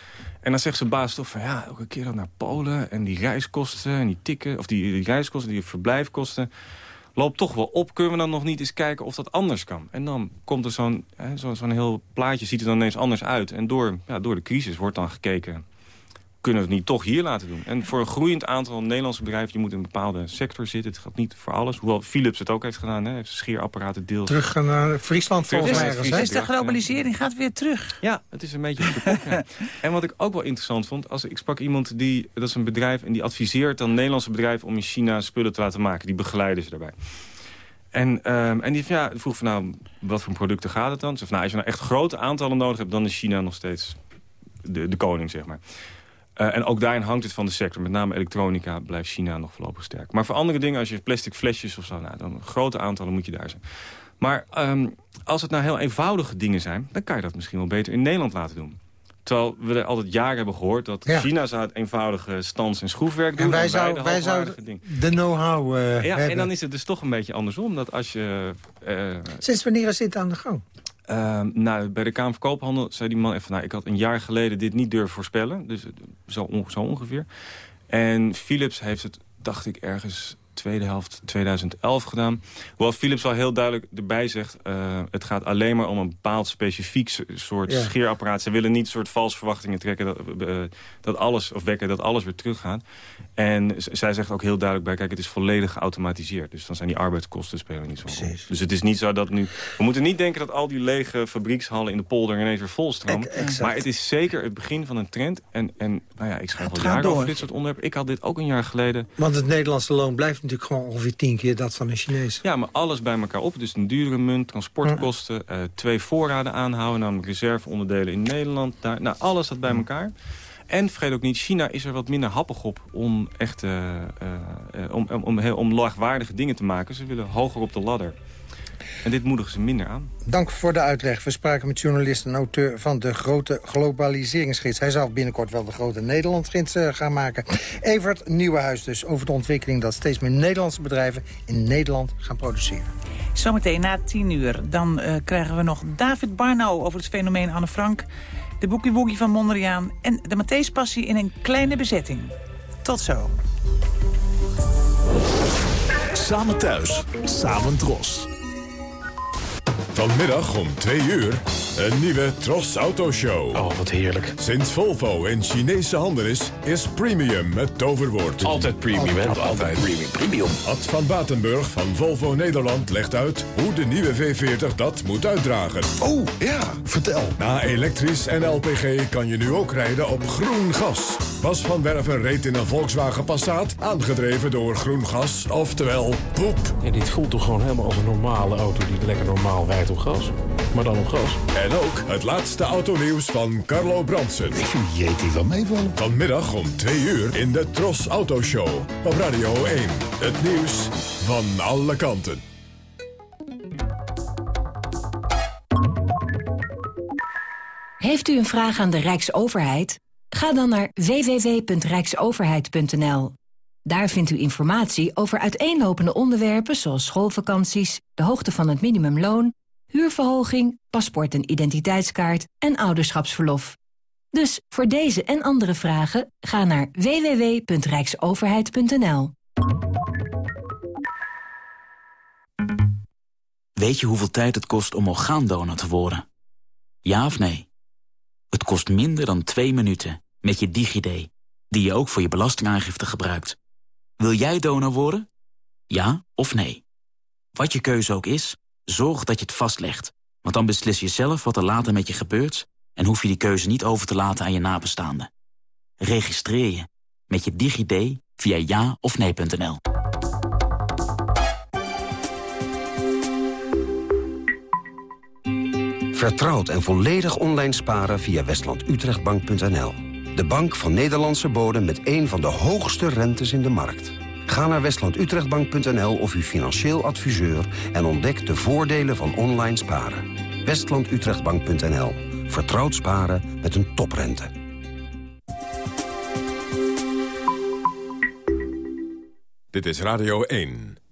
Speaker 11: En dan zegt zijn baas toch van ja, elke keer dan naar Polen. En die reiskosten en die tikken, of die, die reiskosten, die verblijfkosten. Loopt toch wel op. Kunnen we dan nog niet eens kijken of dat anders kan? En dan komt er zo'n zo'n zo heel plaatje, ziet er dan ineens anders uit. En door, ja, door de crisis wordt dan gekeken kunnen we het niet toch hier laten doen? En voor een groeiend aantal Nederlandse bedrijven... je moet in een bepaalde sector zitten. Het gaat niet voor alles. Hoewel Philips het ook heeft gedaan. Hè? Heeft scheerapparaten deels...
Speaker 5: Terug naar Friesland volgens mij.
Speaker 6: Dus, dus de globalisering gaat weer terug.
Speaker 11: Ja, het is een beetje... En wat ik ook wel interessant vond... Als ik sprak iemand die... Dat is een bedrijf en die adviseert dan Nederlandse bedrijven... om in China spullen te laten maken. Die begeleiden ze daarbij. En, um, en die ja, vroeg van nou, wat voor producten gaat het dan? Ze van, nou, als je nou echt grote aantallen nodig hebt... dan is China nog steeds de, de koning, zeg maar. Uh, en ook daarin hangt het van de sector. Met name elektronica blijft China nog voorlopig sterk. Maar voor andere dingen, als je plastic flesjes of zo... Nou, dan grote aantallen moet je daar zijn. Maar um, als het nou heel eenvoudige dingen zijn... dan kan je dat misschien wel beter in Nederland laten doen. Terwijl we er altijd jaren hebben gehoord... dat ja. China zou het eenvoudige stans- en schroefwerk doen...
Speaker 5: En wij, zouden wij zouden de know-how uh,
Speaker 11: Ja,
Speaker 5: hebben.
Speaker 11: en dan is het dus toch een beetje andersom. Dat als je... Uh,
Speaker 5: Sinds wanneer is dit aan de gang?
Speaker 11: Uh, nou, bij de Kamer van Koophandel zei die man even... Nou, ik had een jaar geleden dit niet durven voorspellen. Dus zo, zo ongeveer. En Philips heeft het, dacht ik, ergens tweede helft 2011 gedaan. Hoewel Philips al heel duidelijk erbij zegt... Uh, het gaat alleen maar om een bepaald specifiek soort ja. scheerapparaat. Ze willen niet soort valse verwachtingen trekken... Dat, uh, dat alles, of wekken dat alles weer teruggaat. En zij zegt ook heel duidelijk bij... kijk, het is volledig geautomatiseerd. Dus dan zijn die arbeidskosten spelen niet zo rol. Dus het is niet zo dat nu... We moeten niet denken dat al die lege fabriekshallen in de polder... ineens weer vol stromen.
Speaker 5: Exact.
Speaker 11: Maar het is zeker het begin van een trend. En, en nou ja, ik schrijf al jaren over dit soort onderwerpen. Ik had dit ook een jaar geleden.
Speaker 5: Want het Nederlandse loon blijft natuurlijk gewoon ongeveer tien keer dat van een Chinees.
Speaker 11: Ja, maar alles bij elkaar op. Dus een dure munt, transportkosten, uh, twee voorraden aanhouden... namelijk reserveonderdelen in Nederland. Daar, nou, alles dat bij elkaar. En vergeet ook niet, China is er wat minder happig op om, echt, uh, om, om, om, om laagwaardige dingen te maken. Ze willen hoger op de ladder. En dit moedigen ze minder aan.
Speaker 5: Dank voor de uitleg. We spraken met journalist en auteur van de grote globaliseringsgids. Hij zal binnenkort wel de grote Nederlandsgids uh, gaan maken. Evert Nieuwenhuis dus over de ontwikkeling... dat steeds meer Nederlandse bedrijven in Nederland gaan produceren.
Speaker 6: Zometeen na tien uur. Dan uh, krijgen we nog David Barnau over het fenomeen Anne Frank... de Boogie Woogie van Mondriaan... en de Matthäus Passie in een kleine bezetting. Tot zo.
Speaker 12: Samen thuis, samen dros.
Speaker 4: Vanmiddag om 2 uur een nieuwe Tros Autoshow.
Speaker 13: Oh, wat heerlijk.
Speaker 4: Sinds Volvo in Chinese handen is, is premium het toverwoord.
Speaker 13: Altijd premium, hè? Altijd premium. Premium.
Speaker 4: Ad van Batenburg van Volvo Nederland legt uit hoe de nieuwe V40 dat moet uitdragen.
Speaker 13: Oh, ja, vertel.
Speaker 4: Na elektrisch en LPG kan je nu ook rijden op groen gas. Bas van Werven reed in een Volkswagen Passat, aangedreven door groen gas, oftewel poep.
Speaker 13: En dit voelt toch gewoon helemaal als een normale auto die lekker normaal rijdt op gas. Maar dan op gas.
Speaker 4: En ook het laatste autonieuws van Carlo Bransen.
Speaker 13: Ik vind die JT wel meevallen.
Speaker 4: Vanmiddag om 2 uur in de Tros Autoshow. Op Radio 1. Het nieuws van alle kanten.
Speaker 14: Heeft u een vraag aan de Rijksoverheid? Ga dan naar www.rijksoverheid.nl. Daar vindt u informatie over uiteenlopende onderwerpen zoals schoolvakanties, de hoogte van het minimumloon, huurverhoging, paspoort en identiteitskaart en ouderschapsverlof. Dus voor deze en andere vragen ga naar www.rijksoverheid.nl.
Speaker 15: Weet je hoeveel tijd het kost om orgaandonor te worden? Ja of nee? Het kost minder dan twee minuten met je DigiD, die je ook voor je belastingaangifte gebruikt. Wil jij donor worden? Ja of nee? Wat je keuze ook is, zorg dat je het vastlegt. Want dan beslis je zelf wat er later met je gebeurt... en hoef je die keuze niet over te laten aan je nabestaanden. Registreer je met je DigiD via ja of nee.nl.
Speaker 16: Vertrouwd en volledig online sparen via westlandutrechtbank.nl. De bank van Nederlandse bodem met een van de hoogste rentes in de markt. Ga naar westlandutrechtbank.nl of uw financieel adviseur... en ontdek de voordelen van online sparen. westlandutrechtbank.nl. Vertrouwd sparen met een toprente.
Speaker 17: Dit is Radio 1.